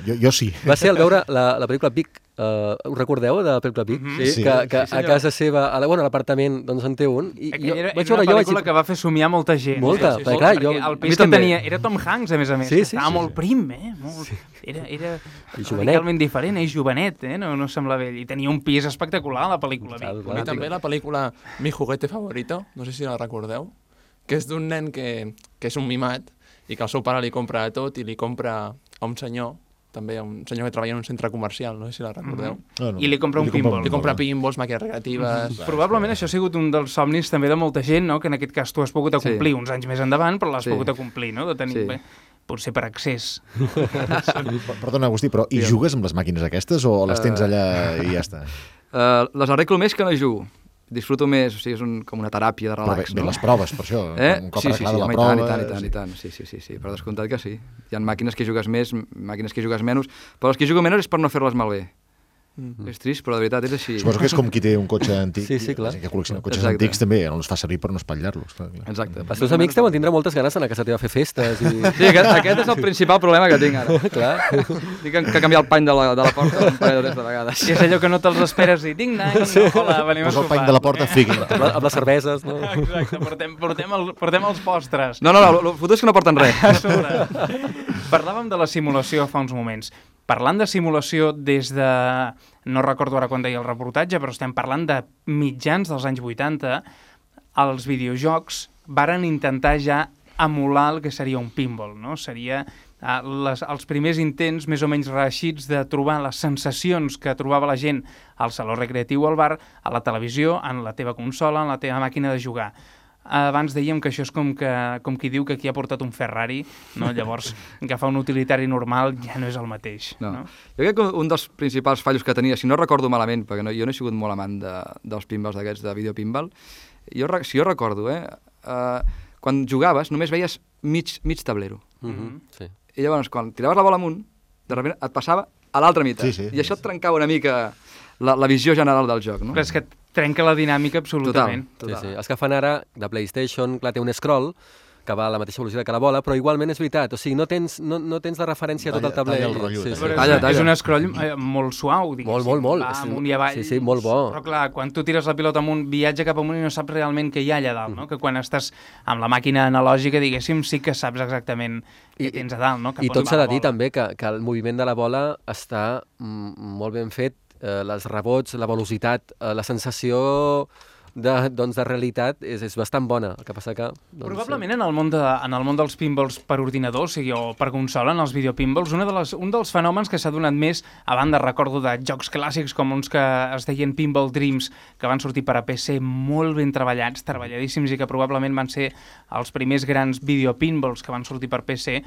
Jo, jo sí. va ser al veure la, la pel·lícula Vic. Uh, us recordeu de la pel·lícula Vic? Mhm. Que, Sí. que Sí, a casa seva, a la, bueno, a l'apartament, doncs en té un. I, i Aquella era, vaig era una jo, pel·lícula vaig... que va fer somiar molta gent. Molta, eh? perquè, clar, jo- perquè el a mi pis que també. tenia era Tom Hanks, a més a més. Sí, que sí, Estava sí, molt sí. prim, eh? Molt... Era, era jovenet. radicalment diferent, eh? Jovenet, eh? No, no sembla vell. I tenia un pis espectacular, la pel·lícula. Clar, clar. I també la pel·lícula Mi juguete favorito, no sé si la recordeu, que és d'un nen que, que és un mimat i que el seu pare li compra tot i li compra a un senyor, també a un senyor que treballa en un centre comercial, no sé si la recordeu. No, no. I li compra un pinball. Li compra pinballs, màquines recreatives... Probablement això ha sigut un dels somnis també de molta gent, no? que en aquest cas tu has pogut acomplir Sí. uns anys més endavant, però l'has Sí. pogut acomplir, no? de tenir, Sí. bé, potser per accés. Per- Perdona, Agustí, però i jugues amb les màquines aquestes o les tens allà i ja està? Uh, les arreglo més que no jugo. Disfruto més, o sigui, és un, com una teràpia de Però bé, relax, no? les proves, per això. Eh? Un cop sí, sí, sí, la home, prova... i tant, i tant, sí. i tant, sí, sí, sí, sí, per descomptat que sí. Hi ha màquines que jugues més, màquines que jugues menys, però les que jugo menys és per no fer-les malbé. Mm. És trist, però de veritat és així. Suposo que és com qui té un cotxe antic. Sí, sí, clar. La que col·lecciona cotxes Exacte. antics també no els fa servir per no espatllar-los. Exacte. Els teus amics deuen tindre moltes ganes d'anar a casa teva a fer festes i... Sí, aquest, aquest és el principal problema que tinc ara. Clar. Tinc que, que canviar el pany de la, de la porta un parell o tres de vegades. I és allò que no te'ls esperes i ding dang, no, hola, venim a Posa el sopar. pany de la porta, fiqui. amb, la- amb les cerveses, no? Exacte, portem, portem, el, portem els postres. No, no, no, el fotut és que no porten res. A. Parlàvem de la simulació fa uns moments. Parlant de simulació des de... No recordo ara quan deia el reportatge, però estem parlant de mitjans dels anys 80. Els videojocs varen intentar ja emular el que seria un pinball, no? Seria eh, les, els primers intents més o menys reeixits de trobar les sensacions que trobava la gent al saló recreatiu o al bar, a la televisió, en la teva consola, en la teva màquina de jugar. Abans dèiem que això és com, que, com qui diu que qui ha portat un Ferrari, no? llavors agafar un utilitari normal ja no és el mateix. No. No. Jo crec que un dels principals fallos que tenia, si no recordo malament, perquè no, jo no he sigut molt amant de, dels pinballs d'aquests, de videopinball, jo, si jo recordo, eh, uh, quan jugaves només veies mig, mig tablero. Mm -hmm. Sí. I llavors, quan tiraves la bola amunt, de sobte et passava a l'altra meitat. Sí, sí, I això sí, et trencava una mica la, la visió general del joc, no? Però és que trenca la dinàmica absolutament. Sí, Total. sí. Els que fan ara de PlayStation, clar, té un scroll que va a la mateixa velocitat que la bola, però igualment és veritat, o sigui, no tens, no, no tens de referència a tot el Talla- tabler. talla el rotllo, sí, sí. Talla, una- és talla. un scroll eh, molt suau, diguéssim. Molt, molt, molt. Va amunt i avall. sí, sí, molt bo. Però clar, quan tu tires la pilota amunt, viatja cap amunt i no saps realment què hi ha allà dalt, no? Que quan estàs amb la màquina analògica, diguéssim, sí que saps exactament què I- tens a dalt, no? Cap I tot s'ha la de dir també que, que el moviment de la bola està mm, molt ben fet, eh, les rebots, la velocitat, eh, la sensació de, doncs, de realitat és, és bastant bona. El que passa que... Doncs, Probablement en el, món de, en el món dels pinballs per ordinador, o sigui, o per consola, en els videopinballs, una de les, un dels fenòmens que s'ha donat més, a banda, recordo, de jocs clàssics com uns que es deien Pinball Dreams, que van sortir per a PC molt ben treballats, treballadíssims i que probablement van ser els primers grans videopinballs que van sortir per PC,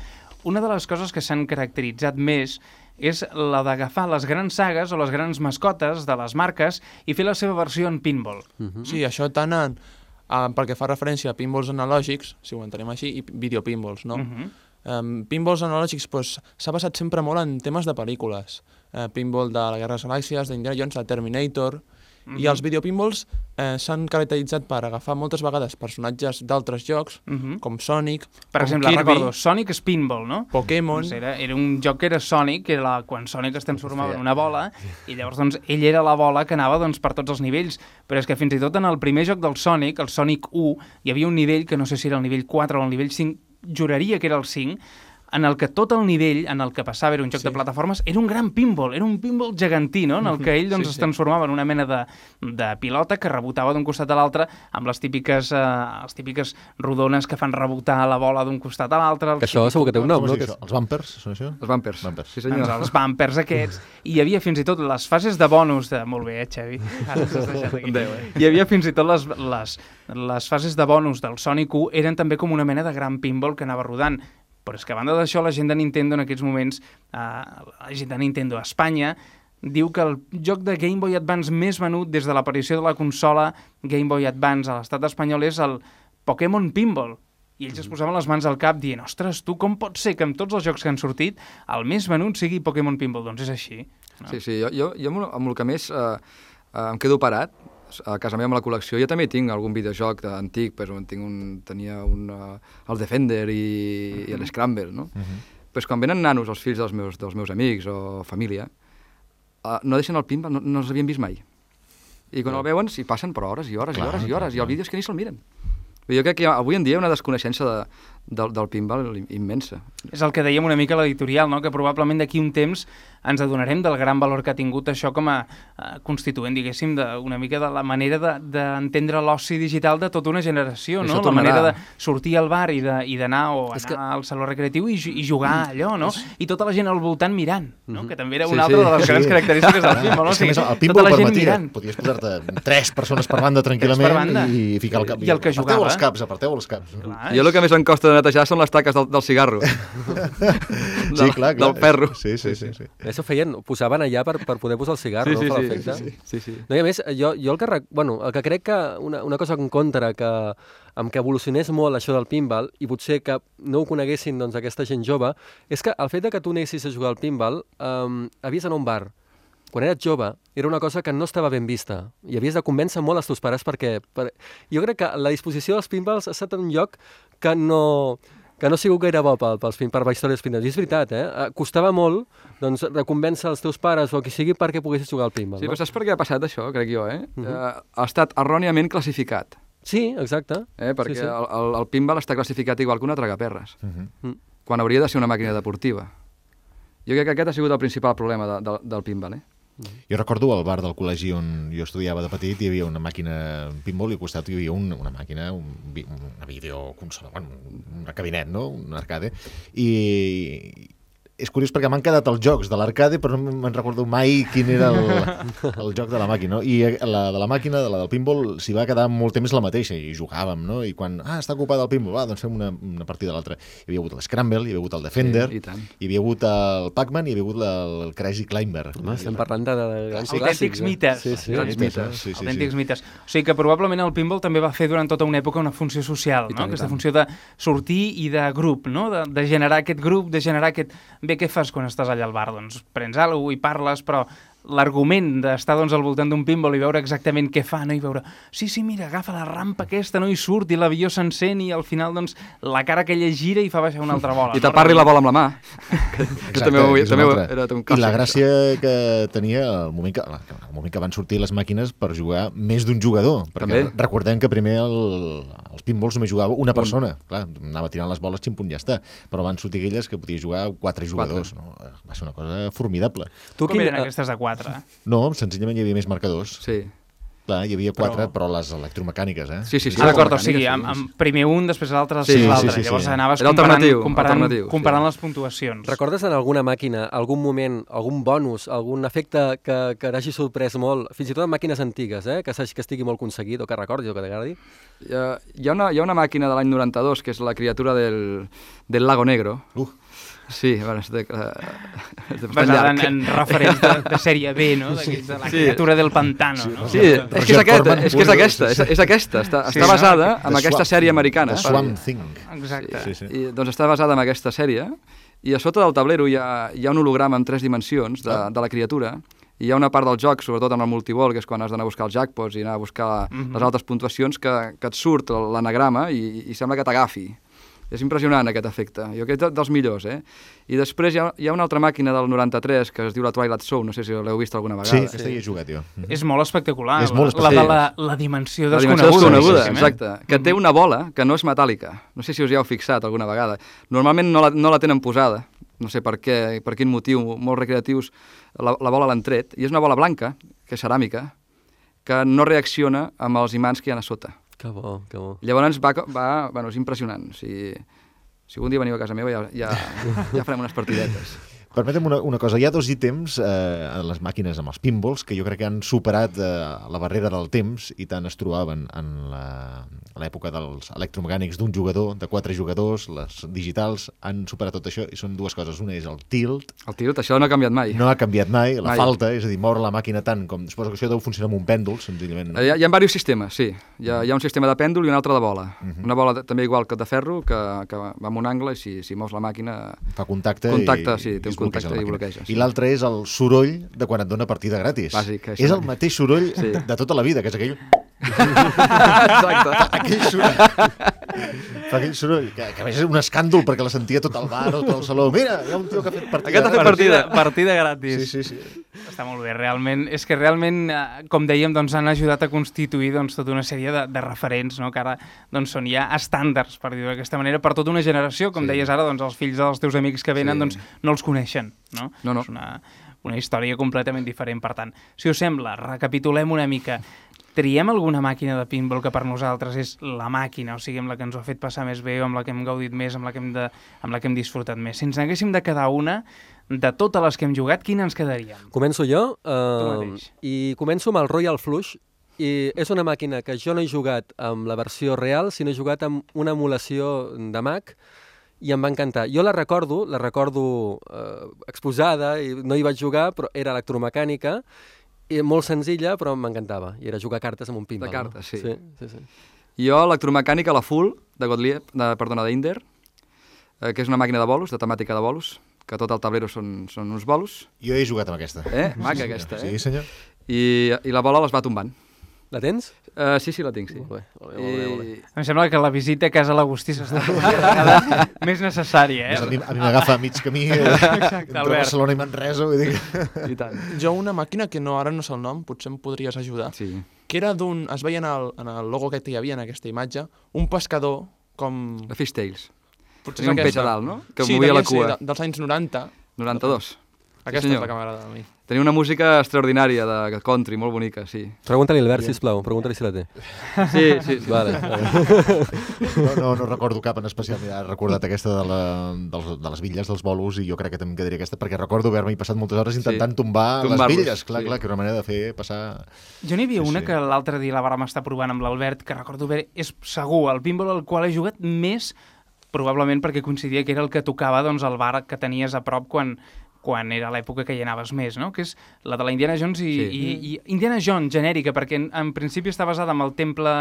una de les coses que s'han caracteritzat més és la d'agafar les grans sagues o les grans mascotes de les marques i fer la seva versió en pinball. Sí, això tant en, uh, pel que fa referència a pinballs analògics, si ho entenem així, i videopinballs, no? Mhm. um, pinballs analògics doncs, s'ha basat sempre molt en temes de pel·lícules. Uh, pinball de la Guerra de les Galàxies, d'Indiana Jones, de Terminator... I els videopinballs eh, s'han caracteritzat per agafar moltes vegades personatges d'altres jocs, Mhm. com Sonic, Per com exemple, Kirby, recordo, Sonic Spinball, no? Pokémon... Doncs era, era un joc que era Sonic, que era la, quan Sonic es transformava en una bola, i llavors doncs, ell era la bola que anava doncs, per tots els nivells. Però és que fins i tot en el primer joc del Sonic, el Sonic 1, hi havia un nivell que no sé si era el nivell 4 o el nivell 5, juraria que era el 5, en el que tot el nivell en el que passava era un joc sí. de plataformes, era un gran pinball, era un pinball gegantí, no? en el que ell doncs, Sí, es sí. transformava en una mena de, de pilota que rebotava d'un costat a l'altre amb les típiques, eh, les típiques rodones que fan rebotar la bola d'un costat a l'altre. els Que això segur que té un nom, no? es Que això? Els bumpers, són això? Els bumpers. Bumpers. Sí, senyor. doncs, els bumpers aquests, i hi havia fins i tot les fases de bonus de... Molt bé, eh, Xavi? Ara s'has deixat aquí. Eh? Hi havia fins i tot les, les, les fases de bonus del Sonic 1 eren també com una mena de gran pinball que anava rodant. Però és que a banda d'això, la gent de Nintendo en aquests moments, eh, la gent de Nintendo a Espanya, diu que el joc de Game Boy Advance més venut des de l'aparició de la consola Game Boy Advance a l'estat espanyol és el Pokémon Pinball. I ells es posaven les mans al cap dient ostres, tu com pot ser que amb tots els jocs que han sortit el més venut sigui Pokémon Pinball? Doncs és així. No? Sí, sí, jo, jo, jo amb el- amb el que més eh, eh, em quedo parat, a casa meva amb la col·lecció, jo també tinc algun videojoc de- antic, però en tinc un, tenia un, uh, el Defender i, i l'Scramble, no? Uh -huh. Però quan venen nanos, els fills dels meus, dels meus amics o família, uh, no deixen el pinball, no, no els havien vist mai. I quan el veuen s'hi passen per hores i hores Clar, i hores i clar, hores, i clar. el vídeo és que ni se'l miren. Jo crec que ha, avui en dia hi ha una desconeixença de, del, del pinball immensa. És el que dèiem una mica a l'editorial, no? que probablement d'aquí un temps ens adonarem del gran valor que ha tingut això com a uh, constituent, diguéssim, de, una mica de la manera de- d'entendre de, l'oci digital de tota una generació, Això no? la manera de sortir al bar i d'anar o És anar que- al saló recreatiu i, i jugar allò, no? I tota la gent al voltant mirant, no? que també era Sí, una altra sí. de les grans Sí. característiques del pinball, no? A més, el tota pinball la gent permetia, mirant. podies posar-te tres persones per banda tranquil·lament per banda. i ficar el cap. I el que Aparteu jugava. els caps, aparteu els caps. Clar, Jo el que més em costa de netejar són les taques del, del cigarro. Sí, clar, clar. Del ferro. Sí, sí, sí. sí. Això feien, ho posaven allà per, per poder posar el cigarro, Sí, sí, no? Sí, sí, sí, sí, sí. No, i a més, jo, jo el, que, rec- bueno, el que crec que una, una cosa en contra que, amb què evolucionés molt això del pinball i potser que no ho coneguessin doncs, aquesta gent jove, és que el fet de que tu anessis a jugar al pinball um, havies d'anar a un bar. Quan eres jove era una cosa que no estava ben vista i havies de convèncer molt els teus pares perquè... Per... Jo crec que la disposició dels pinballs ha estat en un lloc que no, que no ha sigut gaire bo pel, pels, pin- per la història dels pinballs. I és veritat, eh? Eh, Costava molt doncs, de convèncer els teus pares o qui sigui perquè poguessis jugar al pinball. Sí, no? però saps per què ha passat això, crec jo, eh? Mhm. eh ha estat erròniament classificat, Sí, exacte. eh? Perquè Sí, sí. El, el, el pinball està classificat igual que una tragaperres, Mhm. quan hauria de ser una màquina deportiva. Jo crec que aquest ha sigut el principal problema de, de, del pinball, eh? Jo recordo al bar del col·legi on jo estudiava de petit, hi havia una màquina pinball i al costat hi havia un, una màquina, un, una videoconsola, bueno, un cabinet, no? un arcade, i és curiós perquè m'han quedat els jocs de l'arcade però no me'n recordo mai quin era el, el joc de la màquina no? i la de la màquina, de la del pinball s'hi va quedar molt temps la mateixa i jugàvem no? i quan, ah, està ocupada el pinball, va, doncs fem una, una partida a l'altra hi havia hagut l'Scramble, hi havia hagut el Defender Sí, i tant. hi havia hagut el Pac-Man i hi havia hagut el Crazy Climber Home, estem parlant de, de grans Autèntics clàssics. eh? mites. Sí, sí. Grans mites. Sí, sí, autèntics sí. mites. O sigui que probablement el pinball també va fer durant tota una època una funció social, I no? tant, aquesta tant. funció de sortir i de grup, no? de, de generar aquest grup, de generar aquest... Bé, què fas quan estàs allà al bar? Doncs prens alguna i parles, però l'argument d'estar doncs, al voltant d'un pinball i veure exactament què fa, no? i veure, sí, sí, mira, agafa la rampa aquesta, no? i surt, i l'avió s'encén, i al final, doncs, la cara aquella gira i fa baixar una altra bola. I tapar-li la bola amb la mà. que Exacte, també, ho, també ho, era un I clàssic. la això. gràcia que tenia el moment que, el moment que van sortir les màquines per jugar més d'un jugador. Perquè També. recordem que primer el, els pinballs només jugava una persona. Clar, anava tirant les boles, ximpunt, ja està. Però van sortir aquelles que podia jugar quatre jugadors. No? Va ser una cosa formidable. Tu, Com quin, eren eh, aquestes de quatre? No, senzillament hi havia més marcadors. Sí. Clar, hi havia quatre, Però- però, les electromecàniques, eh? Sí, sí, sí. Ah, d'acord, o sigui, sí, amb, sí. amb primer un, després l'altre, Sí, després sí, l'altre. sí, sí. Llavors anaves Era comparant, alternatiu, comparant, alternatiu, sí. comparant les puntuacions. Recordes en alguna màquina, algun moment, algun bonus, algun efecte que, que t'hagi sorprès molt, fins i tot en màquines antigues, eh? que, que estigui molt aconseguit o que recordis o que t'agradi? Hi ha, hi, ha una, hi ha una màquina de l'any 92 que és la criatura del, del Lago Negro. Uh. Sí, bueno, és de, és de bastant Basada en, llarg. en referents de, de sèrie B, no? D'aquests de la Sí. criatura del pantano, no? Sí, és que és, aquest, és, que és aquesta, és, sí, sí. és aquesta. Està, Sí, està no? basada en The aquesta Swamp sèrie americana. The Swamp Thing. Exacte. Sí, sí. I, doncs està basada en aquesta sèrie i a sota del tablero hi ha, hi ha un holograma en tres dimensions de, Ah. de la criatura i hi ha una part del joc, sobretot en el multibol, que és quan has d'anar a buscar els jackpots i anar a buscar Mhm. les altres puntuacions, que, que et surt l'anagrama i, i sembla que t'agafi. És impressionant aquest efecte. Jo crec que és dels millors, eh? I després hi ha, hi ha una altra màquina del 93 que es diu la Twilight Zone, no sé si l'heu vist alguna Sí, vegada. aquesta hi he jugat jo. És molt espectacular. És molt la, la, la, espectacular. la dimensió La dimensió desconeguda. desconeguda, eh? exacte. Que té una bola que no és metàl·lica. No sé si us hi heu fixat alguna vegada. Normalment no la, no la tenen posada. No sé per què, per quin motiu. Molts recreatius la, la bola l'han tret. I és una bola blanca, que és ceràmica, que no reacciona amb els imants que hi ha a sota. Que bo, que bo. Llavors va, va, bueno, és impressionant. Si, si algun dia veniu a casa meva ja, ja, ja farem unes partidetes. Permetem una, una cosa, hi ha dos ítems eh, a les màquines amb els pinballs que jo crec que han superat eh, la barrera del temps i tant es trobaven en l'època dels electromecànics d'un jugador, de quatre jugadors, les digitals han superat tot això i són dues coses. Una és el tilt, El tilt, això no ha canviat mai. no ha canviat mai, la Mai. falta, és a dir, moure la màquina tant com... Suposo que això deu funcionar amb un pèndol, senzillament. Eh, Hi ha, hi ha diversos sistemes, sí. Hi ha, hi ha un sistema de pèndol i un altre de bola. Una bola també igual que de ferro, que, que va en un angle i si, si mous la màquina... Fa contacte, Contacte, i, sí, té i un bloqueja contacte la i bloqueja, sí. I l'altre és el soroll de quan et dona partida gratis. Bàsic, això. és el mateix soroll Sí. de tota la vida, que és aquell... Exacte. aquell soroll. Fa aquell soroll, que, que a més és un escàndol perquè la sentia tot el bar o tot el saló. Mira, hi ha un tio que ha fet partida. Aquest ha fet partida. Partida gratis. Sí, sí, sí. Està molt bé, realment. És que realment, eh, com dèiem, doncs, han ajudat a constituir doncs, tota una sèrie de, de referents no? que ara doncs, són ja estàndards, per dir-ho d'aquesta manera, per tota una generació. Com Sí. deies ara, doncs, els fills dels teus amics que venen Sí. doncs, no els coneixen. No? No, no. És una, una història completament diferent. Per tant, si us sembla, recapitulem una mica. Triem alguna màquina de pinball que per nosaltres és la màquina, o sigui, amb la que ens ho ha fet passar més bé, o amb la que hem gaudit més, amb la que hem, de, amb la que hem disfrutat més. Si ens n'haguéssim de quedar una, de totes les que hem jugat, quina ens quedaríem? Començo jo, eh, i començo amb el Royal Flush, i és una màquina que jo no he jugat amb la versió real, sinó he jugat amb una emulació de Mac, i em va encantar. Jo la recordo, la recordo eh, exposada, i no hi vaig jugar, però era electromecànica, i molt senzilla, però m'encantava. I era jugar cartes amb un pinball. cartes, sí. sí, sí, sí. Jo, electromecànica, la full, de Gottlieb, de, perdona, d'Inder, eh, que és una màquina de bolos, de temàtica de bolos, que tot el tablero són, són uns bolos. Jo he jugat amb aquesta. Eh? Maca, Sí, aquesta, senyor. eh? Sí, senyor. I, I la bola les va tombant. La tens? Uh, sí, sí, la tinc, sí. Molt bé, molt bé, molt bé, molt bé. I... Em sembla que la visita a casa l'Agustí s'està cada més necessària, Més A mi, eh? a mi m'agafa a mig camí eh, entre Albert. Barcelona i Manresa. Vull dir que... I tant. Jo una màquina que no, ara no sé el nom, potser em podries ajudar, Sí. que era d'un... Es veia en el, en el logo que hi havia en aquesta imatge, un pescador com... La Fish Tales. Potser Tenia un és peix a dalt, no? Que sí, movia la cua. de, dels anys 90. 92. Aquesta senyor. és la que m'agrada a mi. Tenia una música extraordinària de country, molt bonica, sí. Pregunta-li Albert, sisplau, pregunta-li si la té. Sí, sí, sí. Vale. No, no, no recordo cap en especial. Mira, he recordat aquesta de, la, dels, de les bitlles dels bolos i jo crec que també em quedaria aquesta perquè recordo haver-me passat moltes hores intentant tombar les Tombar-los, bitlles. Clar, sí. clar, que era una manera de fer passar... Jo n'hi havia Sí, una sí. que l'altre dia la vàrem estar provant amb l'Albert, que recordo bé, és segur el pinball al qual he jugat més, probablement perquè coincidia que era el que tocava doncs, al bar que tenies a prop quan, quan era l'època que hi anaves més, no? que és la de la Indiana Jones i, Sí. i, i Indiana Jones genèrica, perquè en, en principi està basada en el temple,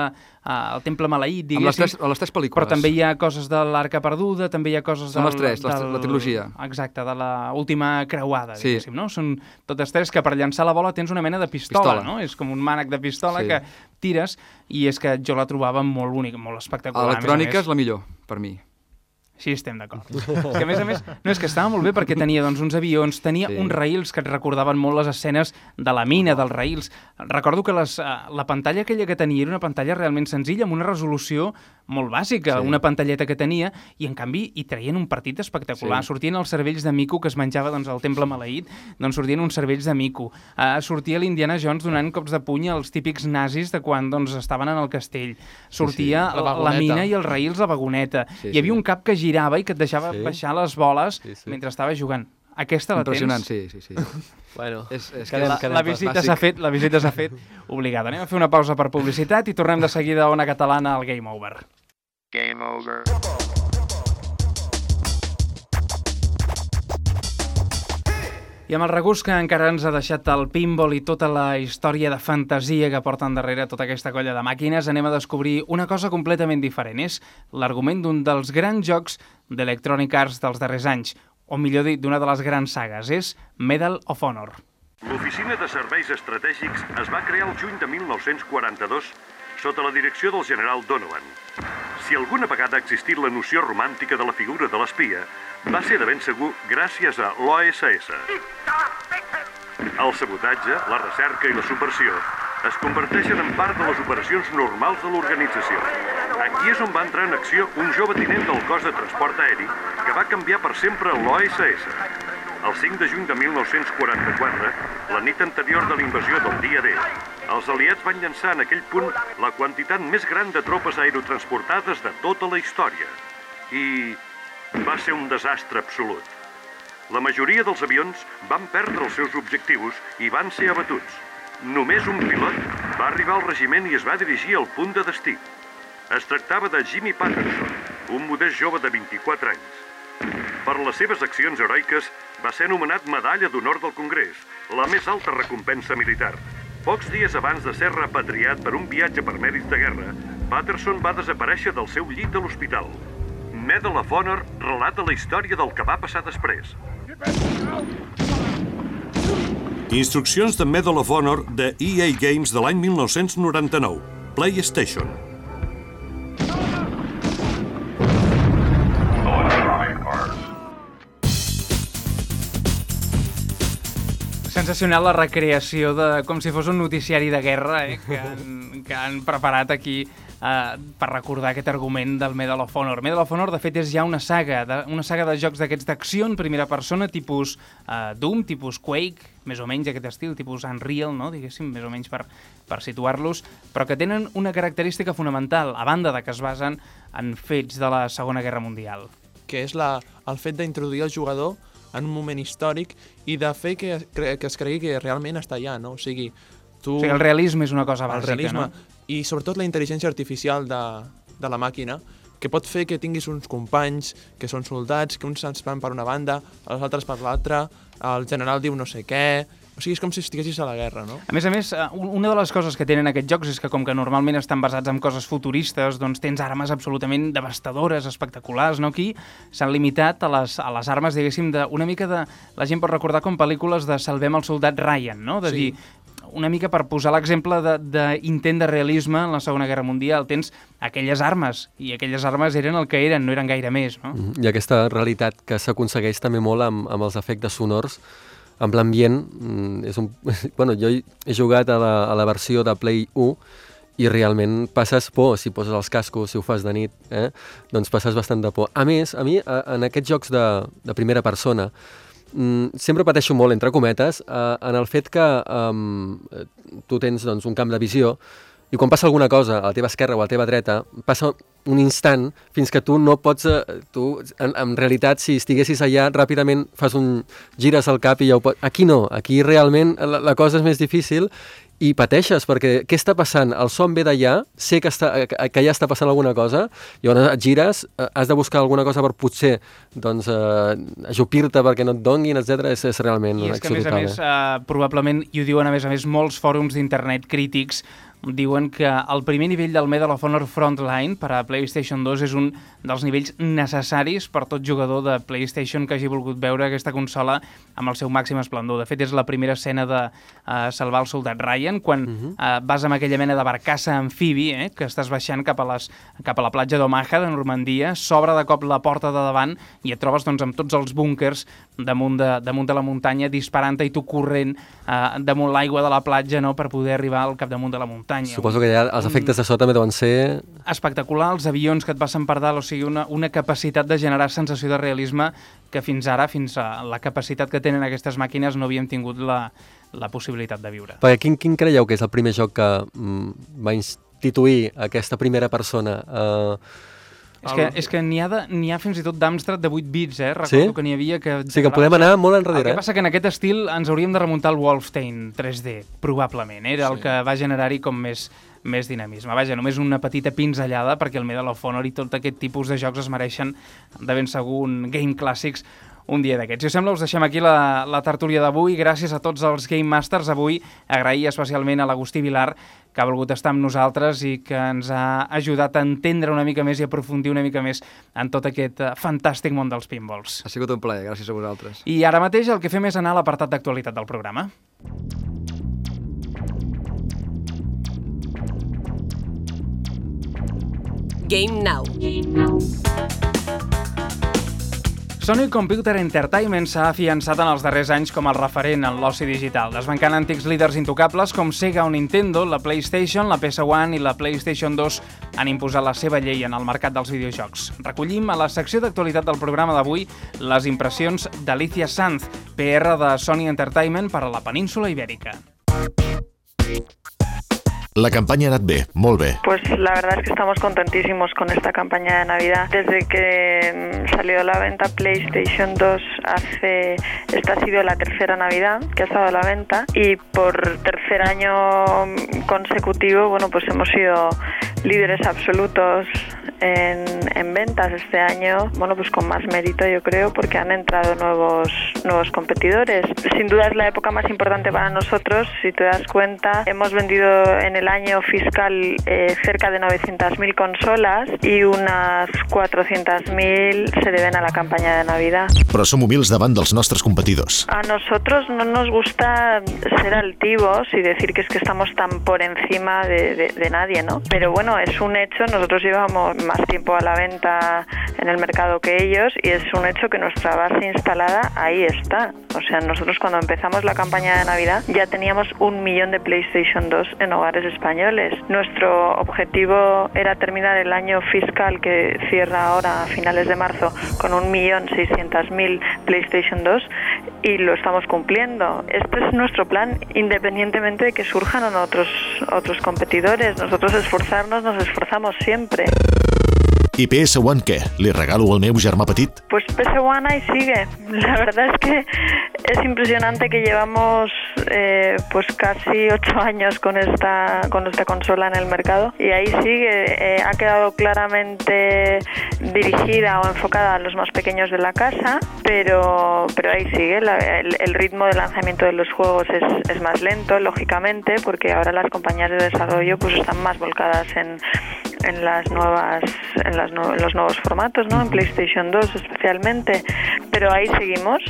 uh, el temple maleït, Amb les diguéssim, tres, les tres pel·lícules. però també hi ha coses de l'Arca Perduda, també hi ha coses Són del... les tres, les- la trilogia. Exacte, de la última creuada, Sí. diguéssim, no? Són totes tres que per llançar la bola tens una mena de pistola, Pistola. no? És com un mànec de pistola Sí. que tires i és que jo la trobava molt bonica, molt espectacular. a més a Electrònica més. és la millor, per mi. Sí, estem d'acord. Que, a més a més, no, és que estava molt bé perquè tenia doncs, uns avions, tenia Sí. sí. uns raïls que et recordaven molt les escenes de la mina, dels raïls. Recordo que les, eh, la pantalla aquella que tenia era una pantalla realment senzilla, amb una resolució molt bàsica, Sí. sí. una pantalleta que tenia, i en canvi hi traien un partit espectacular. Sí. Sí. Sortien els cervells de mico que es menjava doncs, al temple maleït, doncs sortien uns cervells de mico. Uh, sortia l'Indiana Jones donant cops de puny als típics nazis de quan doncs, estaven en el castell. Sortia La la, la vagoneta. mina i els raïls, la vagoneta. Sí, Hi havia sí. un cap que girava i que et deixava Sí. baixar les boles Sí, sí. mentre estava jugant. Aquesta la Impressionant, tens? sí, sí, sí. Bueno, és, és Quedem- La, quedem la visita s'ha fet, la visita s'ha fet obligada. Anem a fer una pausa per publicitat i tornem de seguida a Ona Catalana al Game Over. Game over. I amb el regust que encara ens ha deixat el pinball i tota la història de fantasia que porten darrere tota aquesta colla de màquines, anem a descobrir una cosa completament diferent. És l'argument d'un dels grans jocs d'Electronic Arts dels darrers anys, o millor dit, d'una de les grans sagues. És Medal of Honor. L'Oficina de Serveis Estratègics es va crear el juny de 1942 sota la direcció del general Donovan. Si alguna vegada ha existit la noció romàntica de la figura de l'espia, va ser de ben segur gràcies a l'OSS. El sabotatge, la recerca i la subversió es converteixen en part de les operacions normals de l'organització. Aquí és on va entrar en acció un jove tinent del cos de transport aeri que va canviar per sempre l'OSS. El 5 de juny de 1944, la nit anterior de la invasió del dia D, els aliats van llançar en aquell punt la quantitat més gran de tropes aerotransportades de tota la història. I va ser un desastre absolut. La majoria dels avions van perdre els seus objectius i van ser abatuts. Només un pilot va arribar al regiment i es va dirigir al punt de destí. Es tractava de Jimmy Patterson, un modest jove de 24 anys. Per les seves accions heroiques va ser nomenat Medalla d'Honor del Congrés, la més alta recompensa militar. Pocs dies abans de ser repatriat per un viatge per mèrits de guerra, Patterson va desaparèixer del seu llit de l'hospital. Medal of Honor relata la història del que va passar després. Instruccions de Medal of Honor de EA Games de l'any 1999. PlayStation. Sensacional la recreació de com si fos un noticiari de guerra eh, que, han, que han preparat aquí eh, per recordar aquest argument del Medal of Honor. Medal of Honor, de fet, és ja una saga, de, una saga de jocs d'aquests d'acció en primera persona, tipus eh, Doom, tipus Quake, més o menys aquest estil, tipus Unreal, no? diguéssim, més o menys per, per situar-los, però que tenen una característica fonamental, a banda de que es basen en fets de la Segona Guerra Mundial. que és la, el fet d'introduir el jugador en un moment històric i de fer que, que es cregui que realment està allà, no? O sigui, tu... O sigui, el realisme és una cosa el bàsica, realisme no? i sobretot la intel·ligència artificial de, de la màquina que pot fer que tinguis uns companys que són soldats, que uns se'ns van per una banda, els altres per l'altra, el general diu no sé què... O sigui, és com si estiguessis a la guerra, no? A més a més, eh, un- una de les coses que tenen aquests jocs és que com que normalment estan basats en coses futuristes, doncs tens armes absolutament devastadores, espectaculars, no? Aquí s'han limitat a les, a les armes, diguéssim, de, una mica de... La gent pot recordar com pel·lícules de Salvem el soldat Ryan, no? De Sí. dir, una mica per posar l'exemple de- d'intent de, de realisme en la Segona Guerra Mundial. Tens aquelles armes, i aquelles armes eren el que eren, no eren gaire més, no? Mhm. I aquesta realitat que s'aconsegueix també molt amb, amb els efectes sonors, amb l'ambient, mm, és un... bueno, jo he jugat a la, a la versió de Play 1 i realment passes por si poses els cascos, si ho fas de nit, eh? doncs passes bastant de por. A més, a mi, a, en aquests jocs de, de primera persona, mm, sempre pateixo molt, entre cometes, eh, en el fet que um, tu tens doncs, un camp de visió i quan passa alguna cosa a la teva esquerra o a la teva dreta, passa un instant fins que tu no pots... eh, Tu, en, en realitat, si estiguessis allà, ràpidament fas un... gires el cap i ja ho pots... Aquí no, aquí realment la, la cosa és més difícil i pateixes, perquè què està passant? El son ve d'allà, sé que, està, que, que ja està passant alguna cosa, i llavors et gires, eh, has de buscar alguna cosa per potser doncs, eh, ajupir-te perquè no et donguin, etc. És, és realment I és que, a més a més, eh, probablement, i ho diuen a més a més molts fòrums d'internet crítics, diuen que el primer nivell del Medal of Honor Frontline per a PlayStation 2 és un dels nivells necessaris per tot jugador de PlayStation que hagi volgut veure aquesta consola amb el seu màxim esplendor. De fet, és la primera escena de uh, salvar el soldat Ryan, quan uh -huh. uh, vas amb aquella mena de barcassa amfibi, eh, que estàs baixant cap a, les, cap a la platja d'Omaha, de Normandia, s'obre de cop la porta de davant i et trobes doncs, amb tots els búnkers damunt de, damunt de la muntanya disparant-te i tu corrent uh, damunt l'aigua de la platja no, per poder arribar al capdamunt de la muntanya. Suposo que ja els efectes de so també deuen ser... Espectacular, els avions que et passen per dalt, o sigui, una, una capacitat de generar sensació de realisme que fins ara, fins a la capacitat que tenen aquestes màquines, no havíem tingut la, la possibilitat de viure. Perquè quin, quin creieu que és el primer joc que mm, va instituir aquesta primera persona? Uh, És que, és que n'hi ha, de, ha fins i tot d'Amstrad de 8 bits, eh? Recordo Sí? que n'hi havia que... Sí, que podem anar molt enrere, El que eh? passa que en aquest estil ens hauríem de remuntar al Wolfenstein 3D, probablement. Era el Sí. que va generar-hi com més, més dinamisme. Vaja, només una petita pinzellada, perquè el Medal of Honor i tot aquest tipus de jocs es mereixen de ben segur un Game Classics un dia d'aquests. Si us sembla, us deixem aquí la, la tertúlia d'avui. Gràcies a tots els Game Masters avui. Agrair especialment a l'Agustí Vilar, que ha volgut estar amb nosaltres i que ens ha ajudat a entendre una mica més i aprofundir una mica més en tot aquest eh, fantàstic món dels pinballs. Ha sigut un plaer, gràcies a vosaltres. I ara mateix el que fem és anar a l'apartat d'actualitat del programa. Game Now. Sony Computer Entertainment s'ha afiançat en els darrers anys com el referent en l'oci digital, desbancant antics líders intocables com Sega o Nintendo, la PlayStation, la PS1 i la PlayStation 2 han imposat la seva llei en el mercat dels videojocs. Recollim a la secció d'actualitat del programa d'avui les impressions d'Alicia Sanz, PR de Sony Entertainment per a la península Ibèrica. La campaña ha anat molt bé. Pues la verdad es que estamos contentísimos con esta campaña de Navidad. Desde que mm, salió a la venta PlayStation 2 hace... Esta ha sido la tercera Navidad que ha estado a la venta y por tercer año mm, consecutivo, bueno, pues hemos sido líderes absolutos en, en ventas este año, bueno, pues con más mérito yo creo porque han entrado nuevos, nuevos competidores. Sin duda es la época más importante para nosotros, si te das cuenta, hemos vendido en el año fiscal eh, cerca de 900.000 consolas y unas 400.000 se deben a la campaña de Navidad. Però som humils davant dels nostres competidors. A nosotros no nos gusta ser altivos y decir que es que estamos tan por encima de, de- de nadie, ¿no? Pero bueno, es un hecho, nosotros llevamos más tiempo a la venta en el mercado que ellos y es un hecho que nuestra base instalada ahí está. O sea, nosotros cuando empezamos la campaña de Navidad ya teníamos un millón de PlayStation 2 en hogares españoles. Nuestro objetivo era terminar el año fiscal que cierra ahora a finales de marzo con un millón seiscientos mil PlayStation 2 y lo estamos cumpliendo. Este es nuestro plan, independientemente de que surjan otros, otros competidores. Nosotros esforzarnos, nos esforzamos siempre. I PS1 què? Li regalo al meu germà petit? Pues PS1 ahí sigue. La verdad es que es impresionante que llevamos eh, pues casi ocho años con esta con esta consola en el mercado y ahí sigue. Eh, ha quedado claramente dirigida o enfocada a los más pequeños de la casa, pero pero ahí sigue. La- el, el ritmo de lanzamiento de los juegos es, es más lento, lógicamente, porque ahora las compañías de desarrollo pues están más volcadas en en las nuevas en, las en los nuevos formatos, ¿no? En PlayStation 2 especialmente, pero ahí seguimos.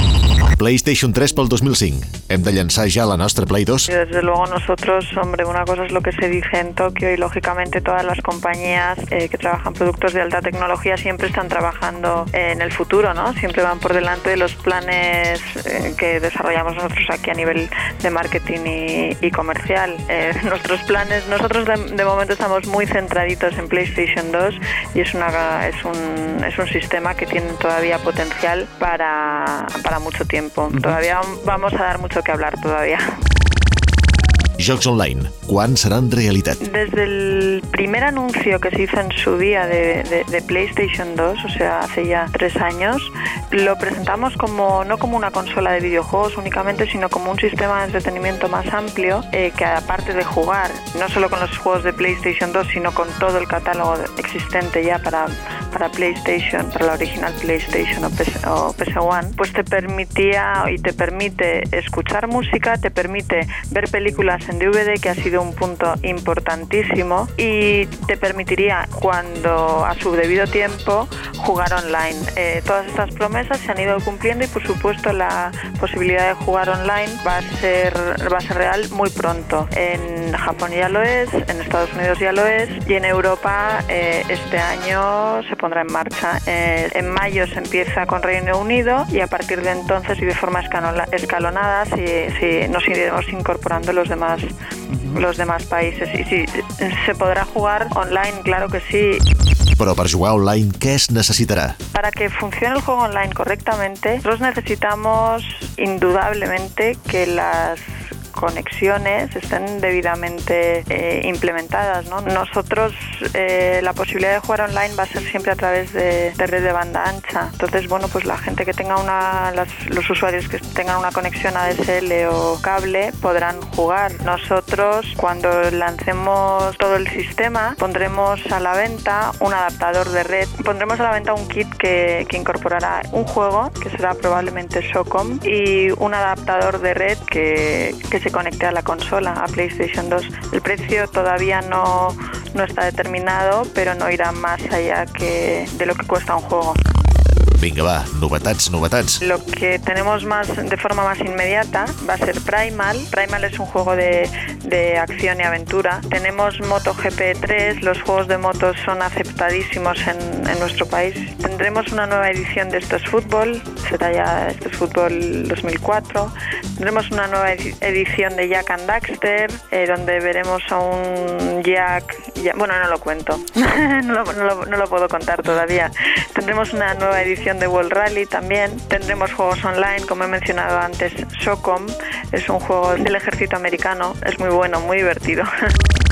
PlayStation 3 pel 2005. Hem de llançar ja la nostra Play 2? Y desde luego nosotros, hombre, una cosa es lo que se dice en Tokio y lógicamente todas las compañías eh, que trabajan productos de alta tecnología siempre están trabajando en el futuro, ¿no? Siempre van por delante de los planes eh, que desarrollamos nosotros aquí a nivel de marketing y, y comercial. Eh, nuestros planes, nosotros de, de momento estamos muy centraditos en PlayStation 2 y es, una, es, un, es un sistema que tiene todavía potencial para, para mucho tiempo. Todavía vamos a dar mucho que hablar todavía. Jocs online. Quan seran realitat? Desde el primer anuncio que se hizo en su día de, de- de PlayStation 2, o sea, hace ya tres años, lo presentamos como no como una consola de videojuegos únicamente, sino como un sistema de entretenimiento más amplio eh, que aparte de jugar, no solo con los juegos de PlayStation 2, sino con todo el catálogo existente ya para, para PlayStation, para la original PlayStation o, PS, o PS1, pues te permitía y te permite escuchar música, te permite ver películas en DVD, que ha sido un punto importantísimo, y te permitiría, cuando a su debido tiempo, jugar online. Eh, todas estas promesas se han ido cumpliendo y, por supuesto, la posibilidad de jugar online va a ser, va a ser real muy pronto. En Japón ya lo es, en Estados Unidos ya lo es, y en Europa eh, este año se pondrá en marcha. Eh, en mayo se empieza con Reino Unido y a partir de entonces y de forma escalonada si, si nos iremos incorporando los demás los demás países. Y si se podrá jugar online claro que sí. Però per jugar online, què es necessitarà? para que funcione el juego online correctamente nosotros necesitamos indudablemente que las conexiones estén debidamente eh, implementadas. ¿no? Nosotros eh, la posibilidad de jugar online va a ser siempre a través de, de red de banda ancha. Entonces, bueno, pues la gente que tenga una, los usuarios que tengan una conexión ADSL o cable podrán jugar. Nosotros cuando lancemos todo el sistema pondremos a la venta un adaptador de red. Pondremos a la venta un kit que, que incorporará un juego que será probablemente Socom y un adaptador de red que, que se conecte a la consola, a PlayStation 2. El precio todavía no, no está determinado, pero no irá más allá que de lo que cuesta un juego. Vinga, va, novetats, novetats. Lo que tenemos más de forma más inmediata va a ser Primal. Primal es un juego de, de acción y aventura. Tenemos MotoGP 3, los juegos de motos son aceptadísimos en, en nuestro país. Tendremos una nueva edición de Esto es Fútbol, será ya Esto es Fútbol 2004. Tendremos una nueva edi- edición de Jack and Daxter, eh, donde veremos a un Jack... bueno, no lo cuento, no, lo, no lo- no lo puedo contar todavía. Tendremos una nueva edición de World Rally también. Tendremos juegos online, como he mencionado antes, SOCOM. Es un juego del ejército americano. Es muy bueno, muy divertido.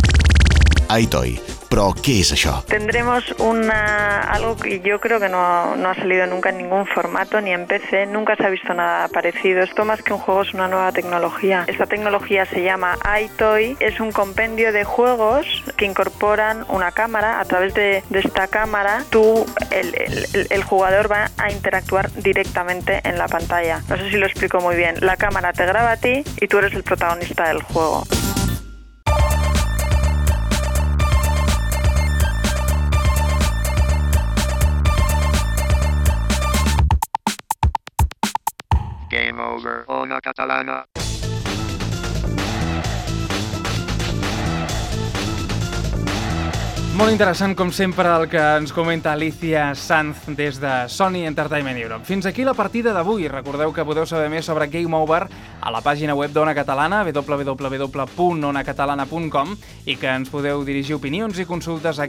Aitoy, però què és això? Tendremos una, algo que yo creo que no, no ha salido nunca en ningún formato, ni en PC, nunca se ha visto nada parecido. Esto más que un juego es una nueva tecnología. Esta tecnología se llama iToy, es un compendio de juegos que incorporan una cámara. A través de, esta cámara, tú, el- el jugador va a interactuar directamente en la pantalla. No sé si lo explico muy bien. La cámara te graba a ti y tú eres el protagonista del juego. Game over. Ona Catalana. Molt interessant, com sempre, el que ens comenta Alicia Sanz des de Sony Entertainment Europe. Fins aquí la partida d'avui. Recordeu que podeu saber més sobre Game Over a la pàgina web d'Ona Catalana, www.onacatalana.com i que ens podeu dirigir opinions i consultes a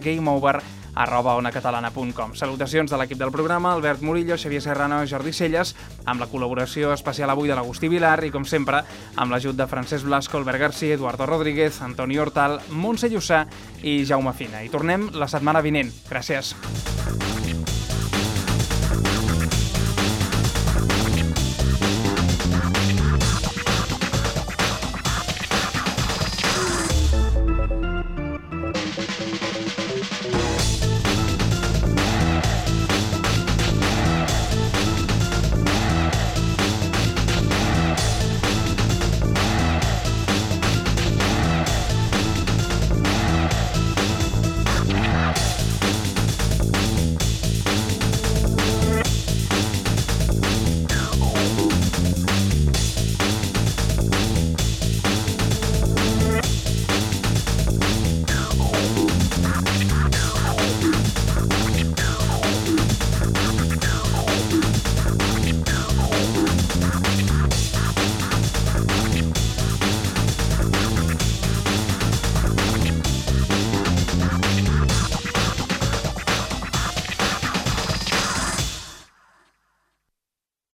gameover.onacatalana.com. Salutacions de l'equip del programa, Albert Murillo, Xavier Serrano i Jordi Celles, amb la col·laboració especial avui de l'Agustí Vilar i, com sempre, amb l'ajut de Francesc Blasco, Albert García, Eduardo Rodríguez, Antoni Hortal, Montse Llussà i Jaume Fina. I tornem la setmana vinent. Gràcies.